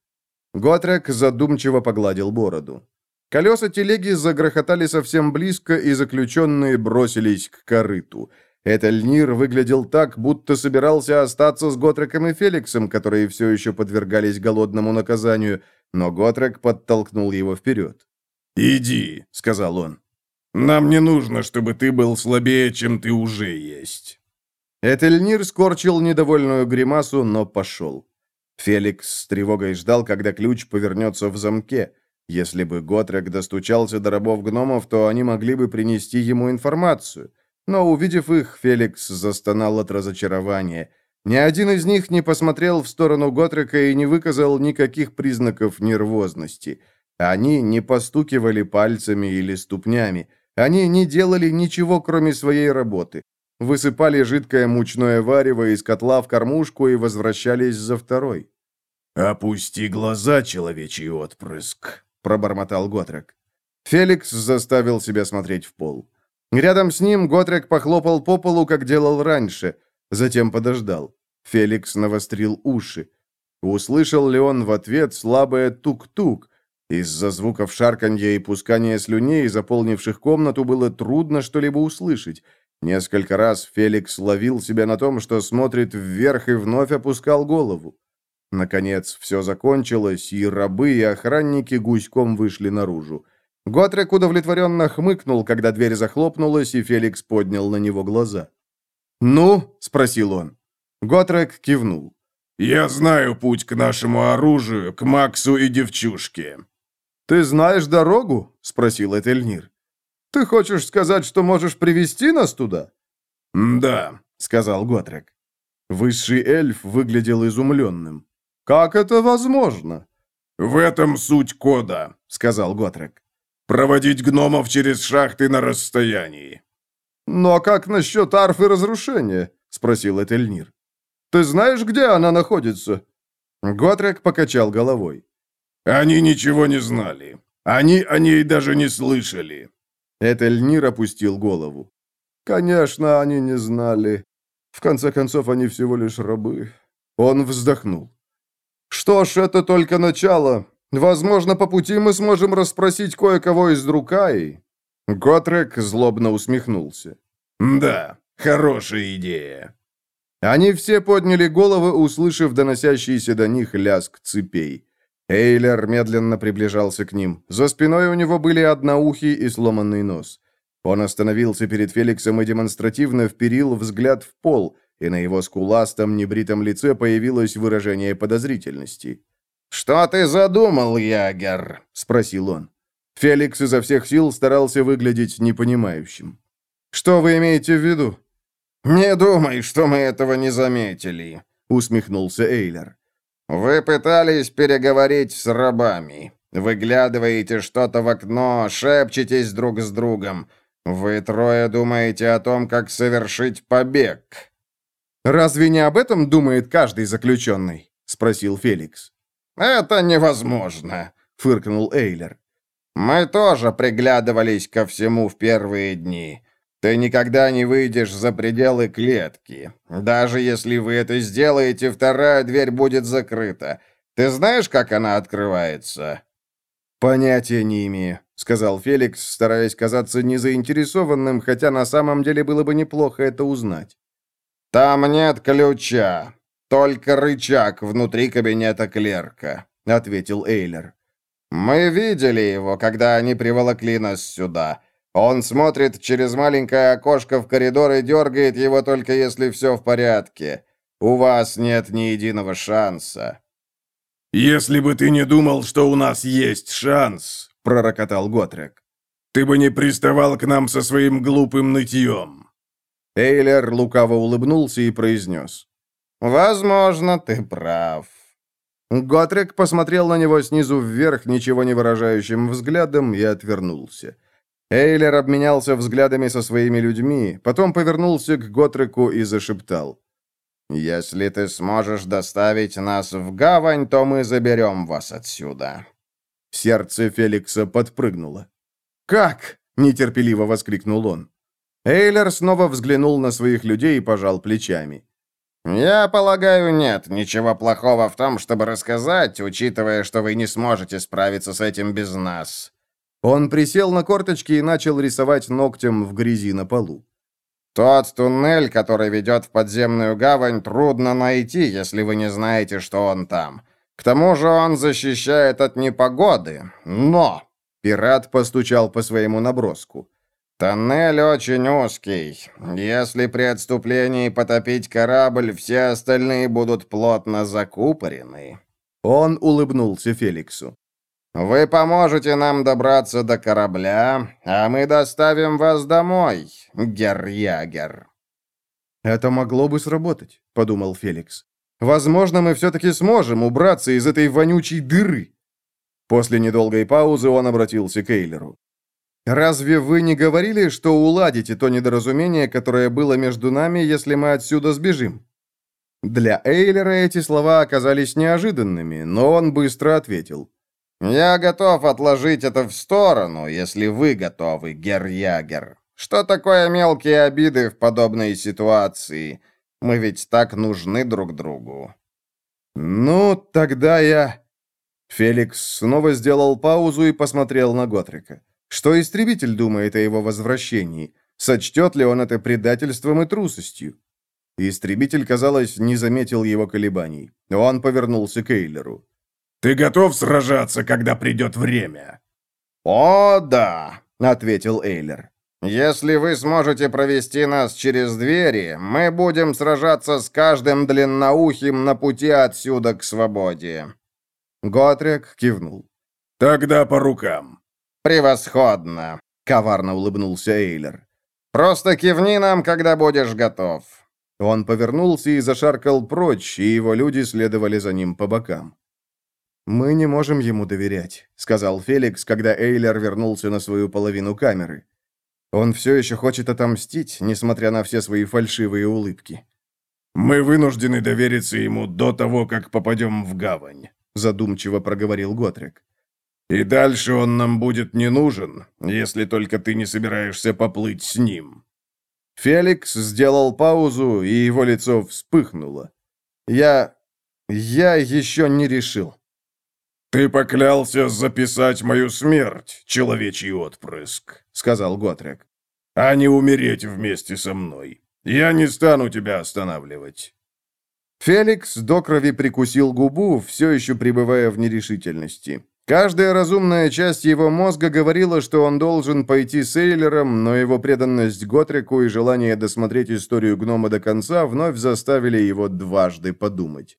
Готрек задумчиво погладил бороду. Колеса телеги загрохотали совсем близко, и заключенные бросились к корыту. Этельнир выглядел так, будто собирался остаться с Готреком и Феликсом, которые все еще подвергались голодному наказанию, но Готрек подтолкнул его вперед. «Иди», — сказал он. «Нам не нужно, чтобы ты был слабее, чем ты уже есть». Этельнир скорчил недовольную гримасу, но пошел. Феликс с тревогой ждал, когда ключ повернется в замке. Если бы Готрек достучался до рабов-гномов, то они могли бы принести ему информацию. Но, увидев их, Феликс застонал от разочарования. Ни один из них не посмотрел в сторону Готрека и не выказал никаких признаков нервозности. Они не постукивали пальцами или ступнями. Они не делали ничего, кроме своей работы. Высыпали жидкое мучное варево из котла в кормушку и возвращались за второй. «Опусти глаза, человечий отпрыск», — пробормотал Готрек. Феликс заставил себя смотреть в пол. Рядом с ним Готрек похлопал по полу, как делал раньше, затем подождал. Феликс навострил уши. Услышал ли он в ответ слабое тук-тук, из-за звуков шарканья и пускания слюней, заполнивших комнату, было трудно что-либо услышать. Несколько раз Феликс ловил себя на том, что смотрит вверх и вновь опускал голову. Наконец, все закончилось, и рабы и охранники гуськом вышли наружу. Готрек удовлетворенно хмыкнул, когда дверь захлопнулась, и Феликс поднял на него глаза. «Ну?» — спросил он. Готрек кивнул. «Я знаю путь к нашему оружию, к Максу и девчушке. «Ты знаешь дорогу?» — спросил Этельнир. «Ты хочешь сказать, что можешь привести нас туда?» «Да», — сказал Готрек. Высший эльф выглядел изумленным. «Как это возможно?» «В этом суть кода», — сказал Готрек. «Проводить гномов через шахты на расстоянии». «Но как насчет арфы разрушения?» — спросил Этельнир. «Ты знаешь, где она находится?» Готрек покачал головой. Они ничего не знали. Они о ней даже не слышали. Этельнир опустил голову. Конечно, они не знали. В конце концов, они всего лишь рабы. Он вздохнул. Что ж, это только начало. Возможно, по пути мы сможем расспросить кое-кого из Друкаи. Готрек злобно усмехнулся. Да, хорошая идея. Они все подняли головы, услышав доносящийся до них лязг цепей. Эйлер медленно приближался к ним. За спиной у него были одноухий и сломанный нос. Он остановился перед Феликсом и демонстративно вперил взгляд в пол, и на его скуластом, небритом лице появилось выражение подозрительности. «Что ты задумал, Ягер?» — спросил он. Феликс изо всех сил старался выглядеть непонимающим. «Что вы имеете в виду?» «Не думай, что мы этого не заметили», — усмехнулся Эйлер. «Вы пытались переговорить с рабами. Выглядываете что-то в окно, шепчетесь друг с другом. «Вы трое думаете о том, как совершить побег?» «Разве не об этом думает каждый заключенный?» — спросил Феликс. «Это невозможно», — фыркнул Эйлер. «Мы тоже приглядывались ко всему в первые дни. Ты никогда не выйдешь за пределы клетки. Даже если вы это сделаете, вторая дверь будет закрыта. Ты знаешь, как она открывается?» «Понятия не имею», — сказал Феликс, стараясь казаться незаинтересованным, хотя на самом деле было бы неплохо это узнать. «Там нет ключа, только рычаг внутри кабинета клерка», — ответил Эйлер. «Мы видели его, когда они приволокли нас сюда. Он смотрит через маленькое окошко в коридор и дергает его только если все в порядке. У вас нет ни единого шанса». «Если бы ты не думал, что у нас есть шанс», — пророкотал Готрек, «ты бы не приставал к нам со своим глупым нытьем». Эйлер лукаво улыбнулся и произнес. «Возможно, ты прав». Готрек посмотрел на него снизу вверх ничего не выражающим взглядом и отвернулся. Эйлер обменялся взглядами со своими людьми, потом повернулся к Готреку и зашептал. «Если ты сможешь доставить нас в гавань, то мы заберем вас отсюда». Сердце Феликса подпрыгнуло. «Как?» — нетерпеливо воскликнул он. Эйлер снова взглянул на своих людей и пожал плечами. «Я полагаю, нет ничего плохого в том, чтобы рассказать, учитывая, что вы не сможете справиться с этим без нас». Он присел на корточки и начал рисовать ногтем в грязи на полу. Тот туннель, который ведет в подземную гавань, трудно найти, если вы не знаете, что он там. К тому же он защищает от непогоды. Но...» Пират постучал по своему наброску. «Тоннель очень узкий. Если при отступлении потопить корабль, все остальные будут плотно закупорены». Он улыбнулся Феликсу. «Вы поможете нам добраться до корабля, а мы доставим вас домой, герр-ягер». «Это могло бы сработать», — подумал Феликс. «Возможно, мы все-таки сможем убраться из этой вонючей дыры». После недолгой паузы он обратился к Эйлеру. «Разве вы не говорили, что уладите то недоразумение, которое было между нами, если мы отсюда сбежим?» Для Эйлера эти слова оказались неожиданными, но он быстро ответил. «Я готов отложить это в сторону, если вы готовы, герр-ягер. Что такое мелкие обиды в подобной ситуации? Мы ведь так нужны друг другу». «Ну, тогда я...» Феликс снова сделал паузу и посмотрел на Готрика. Что истребитель думает о его возвращении? Сочтет ли он это предательством и трусостью? Истребитель, казалось, не заметил его колебаний. Он повернулся к Эйлеру. Ты готов сражаться, когда придет время?» «О, да», — ответил Эйлер. «Если вы сможете провести нас через двери, мы будем сражаться с каждым длинноухим на пути отсюда к свободе». Готрек кивнул. «Тогда по рукам». «Превосходно», — коварно улыбнулся Эйлер. «Просто кивни нам, когда будешь готов». Он повернулся и зашаркал прочь, и его люди следовали за ним по бокам. «Мы не можем ему доверять», — сказал Феликс, когда Эйлер вернулся на свою половину камеры. «Он все еще хочет отомстить, несмотря на все свои фальшивые улыбки». «Мы вынуждены довериться ему до того, как попадем в гавань», — задумчиво проговорил Готрик. «И дальше он нам будет не нужен, если только ты не собираешься поплыть с ним». Феликс сделал паузу, и его лицо вспыхнуло. «Я... я еще не решил». «Ты поклялся записать мою смерть, человечий отпрыск», — сказал Готрек. «А не умереть вместе со мной. Я не стану тебя останавливать». Феликс до крови прикусил губу, все еще пребывая в нерешительности. Каждая разумная часть его мозга говорила, что он должен пойти с Эйлером, но его преданность Готрику и желание досмотреть историю гнома до конца вновь заставили его дважды подумать.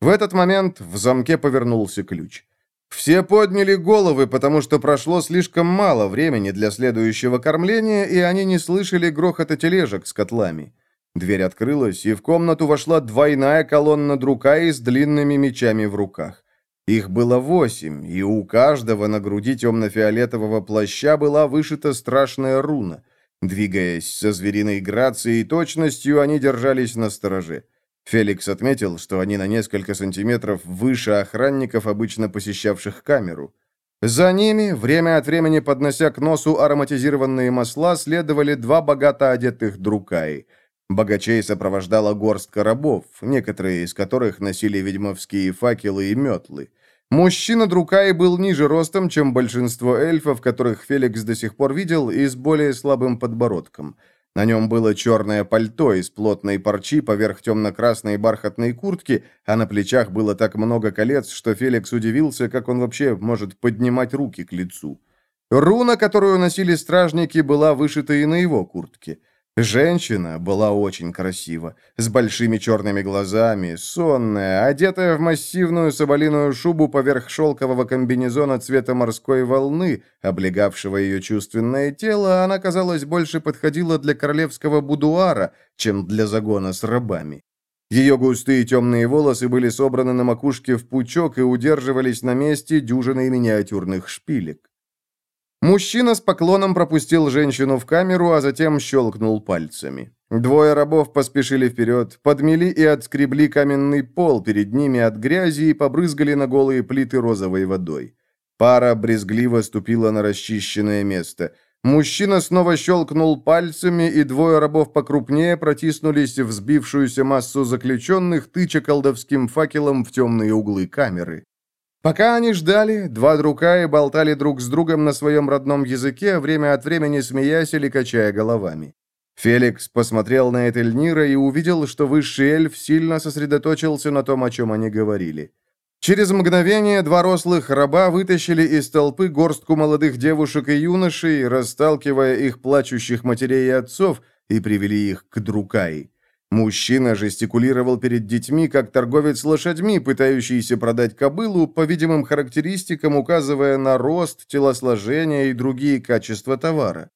В этот момент в замке повернулся ключ. Все подняли головы, потому что прошло слишком мало времени для следующего кормления, и они не слышали грохота тележек с котлами. Дверь открылась, и в комнату вошла двойная колонна друкаи с длинными мечами в руках. Их было восемь, и у каждого на груди темно-фиолетового плаща была вышита страшная руна. Двигаясь со звериной грацией и точностью, они держались на стороже. Феликс отметил, что они на несколько сантиметров выше охранников, обычно посещавших камеру. За ними, время от времени поднося к носу ароматизированные масла, следовали два богато одетых друкаи. Богачей сопровождала горстка рабов, некоторые из которых носили ведьмовские факелы и метлы. Мужчина Друкаи был ниже ростом, чем большинство эльфов, которых Феликс до сих пор видел, и с более слабым подбородком – на нем было черное пальто из плотной парчи поверх темно-красной бархатной куртки, а на плечах было так много колец, что Феликс удивился, как он вообще может поднимать руки к лицу. Руна, которую носили стражники, была вышита и на его куртке. Женщина была очень красива, с большими черными глазами, сонная, одетая в массивную соболиную шубу поверх шелкового комбинезона цвета морской волны, облегавшего ее чувственное тело, она, казалось, больше подходила для королевского будуара, чем для загона с рабами. Ее густые темные волосы были собраны на макушке в пучок и удерживались на месте дюжиной миниатюрных шпилек. Мужчина с поклоном пропустил женщину в камеру, а затем щелкнул пальцами. Двое рабов поспешили вперед, подмели и отскребли каменный пол перед ними от грязи и побрызгали на голые плиты розовой водой. Пара брезгливо ступила на расчищенное место. Мужчина снова щелкнул пальцами, и двое рабов покрупнее протиснулись в сбившуюся массу заключенных, тыча колдовским факелом в темные углы камеры. Пока они ждали, два друга и болтали друг с другом на своем родном языке, время от времени смеясь или качая головами. Феликс посмотрел на Этельнира и увидел, что высший эльф сильно сосредоточился на том, о чем они говорили. Через мгновение два рослых раба вытащили из толпы горстку молодых девушек и юношей, расталкивая их плачущих матерей и отцов, и привели их к Друкаи. Мужчина жестикулировал перед детьми, как торговец лошадьми, пытающийся продать кобылу, по видимым характеристикам указывая на рост, телосложение и другие качества товара.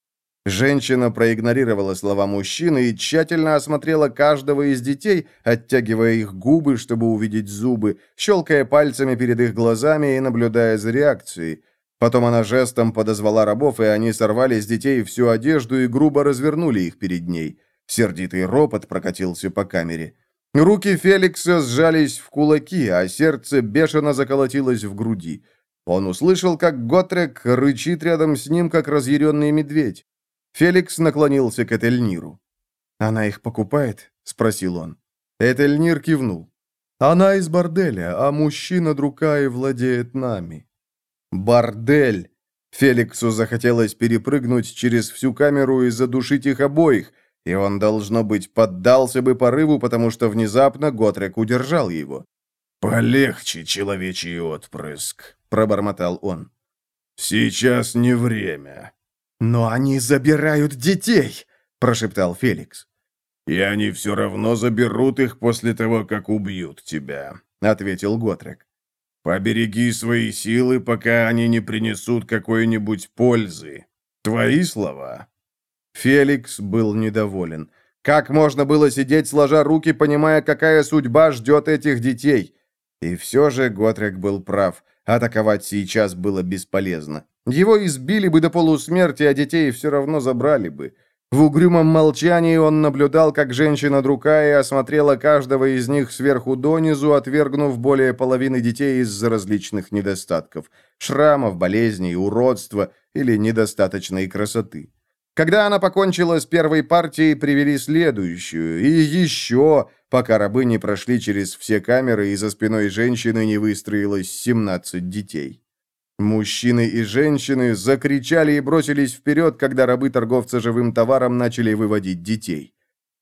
Женщина проигнорировала слова мужчины и тщательно осмотрела каждого из детей, оттягивая их губы, чтобы увидеть зубы, щелкая пальцами перед их глазами и наблюдая за реакцией. Потом она жестом подозвала рабов, и они сорвали с детей всю одежду и грубо развернули их перед ней. Сердитый ропот прокатился по камере. Руки Феликса сжались в кулаки, а сердце бешено заколотилось в груди. Он услышал, как Готрек рычит рядом с ним, как разъяренный медведь. Феликс наклонился к Этельниру. «Она их покупает?» — спросил он. Этельнир кивнул. «Она из борделя, а мужчина Друкаи владеет нами». «Бордель!» Феликсу захотелось перепрыгнуть через всю камеру и задушить их обоих — и он, должно быть, поддался бы порыву, потому что внезапно Готрек удержал его. «Полегче, человечий отпрыск», — пробормотал он. «Сейчас не время». «Но они забирают детей», — прошептал Феликс. «И они все равно заберут их после того, как убьют тебя», — ответил Готрек. «Побереги свои силы, пока они не принесут какой-нибудь пользы. Твои слова?» Феликс был недоволен. Как можно было сидеть, сложа руки, понимая, какая судьба ждет этих детей? И все же Готрек был прав. Атаковать сейчас было бесполезно. Его избили бы до полусмерти, а детей все равно забрали бы. В угрюмом молчании он наблюдал, как женщина другая осмотрела каждого из них сверху донизу, отвергнув более половины детей из-за различных недостатков. Шрамов, болезней, уродства или недостаточной красоты. Когда она покончила с первой партией, привели следующую, и еще, пока рабы не прошли через все камеры, и за спиной женщины не выстроилось 17 детей. Мужчины и женщины закричали и бросились вперед, когда рабы торговца живым товаром начали выводить детей.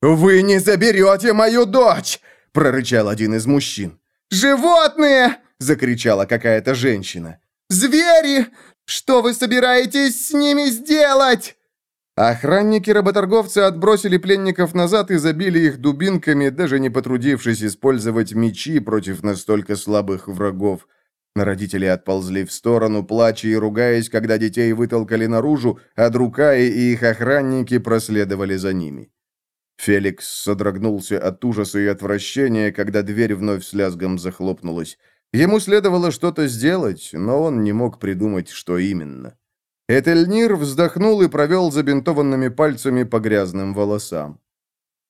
«Вы не заберете мою дочь!» – прорычал один из мужчин. «Животные!» – закричала какая-то женщина. «Звери! Что вы собираетесь с ними сделать?» Охранники-работорговцы отбросили пленников назад и забили их дубинками, даже не потрудившись использовать мечи против настолько слабых врагов. Родители отползли в сторону, плача и ругаясь, когда детей вытолкали наружу, а Друкаи и их охранники проследовали за ними. Феликс содрогнулся от ужаса и отвращения, когда дверь вновь с лязгом захлопнулась. Ему следовало что-то сделать, но он не мог придумать, что именно. Этельнир вздохнул и провел забинтованными пальцами по грязным волосам.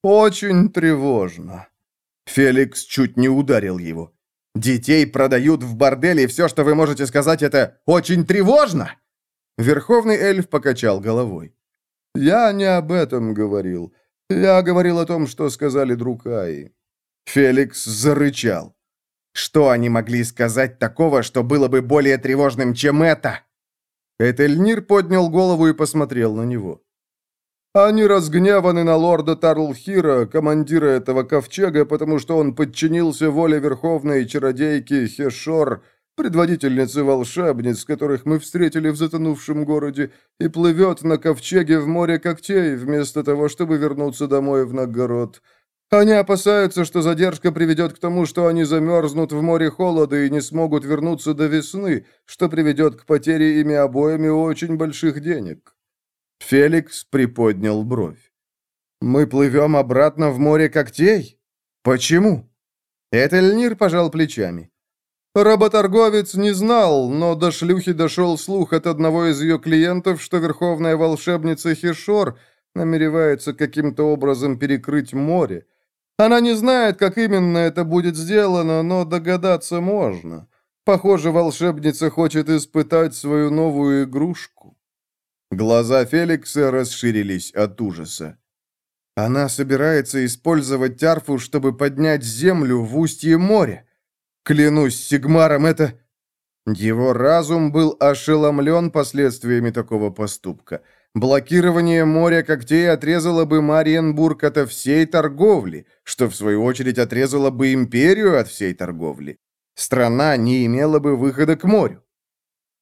«Очень тревожно». Феликс чуть не ударил его. «Детей продают в борделе, и все, что вы можете сказать, это «очень тревожно»?» Верховный эльф покачал головой. «Я не об этом говорил. Я говорил о том, что сказали Друкаи». Феликс зарычал. «Что они могли сказать такого, что было бы более тревожным, чем это?» Этельнир поднял голову и посмотрел на него. Они разгневаны на лорда Тарлхира, командира этого ковчега, потому что он подчинился воле верховной чародейки Хешор, предводительницы волшебниц, которых мы встретили в затонувшем городе, и плывет на ковчеге в море когтей, вместо того, чтобы вернуться домой в Нагород. Они опасаются, что задержка приведет к тому, что они замерзнут в море холода и не смогут вернуться до весны, что приведет к потере ими обоими очень больших денег. Феликс приподнял бровь. «Мы плывем обратно в море когтей? Почему?» Этельнир пожал плечами. Работорговец не знал, но до шлюхи дошел слух от одного из ее клиентов, что верховная волшебница Хишор намеревается каким-то образом перекрыть море. Она не знает, как именно это будет сделано, но догадаться можно. Похоже, волшебница хочет испытать свою новую игрушку. Глаза Феликса расширились от ужаса. Она собирается использовать Арфу, чтобы поднять землю в устье моря. Клянусь Сигмаром, это... Его разум был ошеломлен последствиями такого поступка. Блокирование моря когтей отрезало бы Мариенбург от всей торговли, что в свою очередь отрезало бы империю от всей торговли. Страна не имела бы выхода к морю.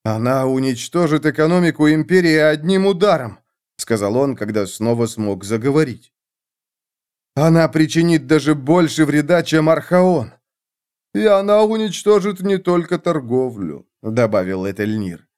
«Она уничтожит экономику империи одним ударом», — сказал он, когда снова смог заговорить. «Она причинит даже больше вреда, чем Архаон. И она уничтожит не только торговлю», — добавил Этельнир.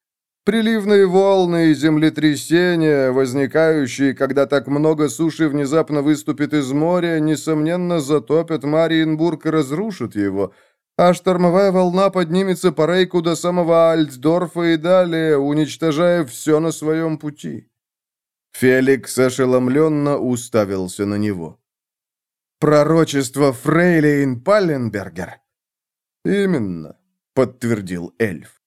«Приливные волны и землетрясения, возникающие, когда так много суши внезапно выступит из моря, несомненно затопят Мариенбург и разрушат его, а штормовая волна поднимется по рейку до самого Альтдорфа и далее, уничтожая все на своем пути. Феликс ошеломленно уставился на него. «Пророчество Фрейлейн Палленбергер?» «Именно», — подтвердил эльф.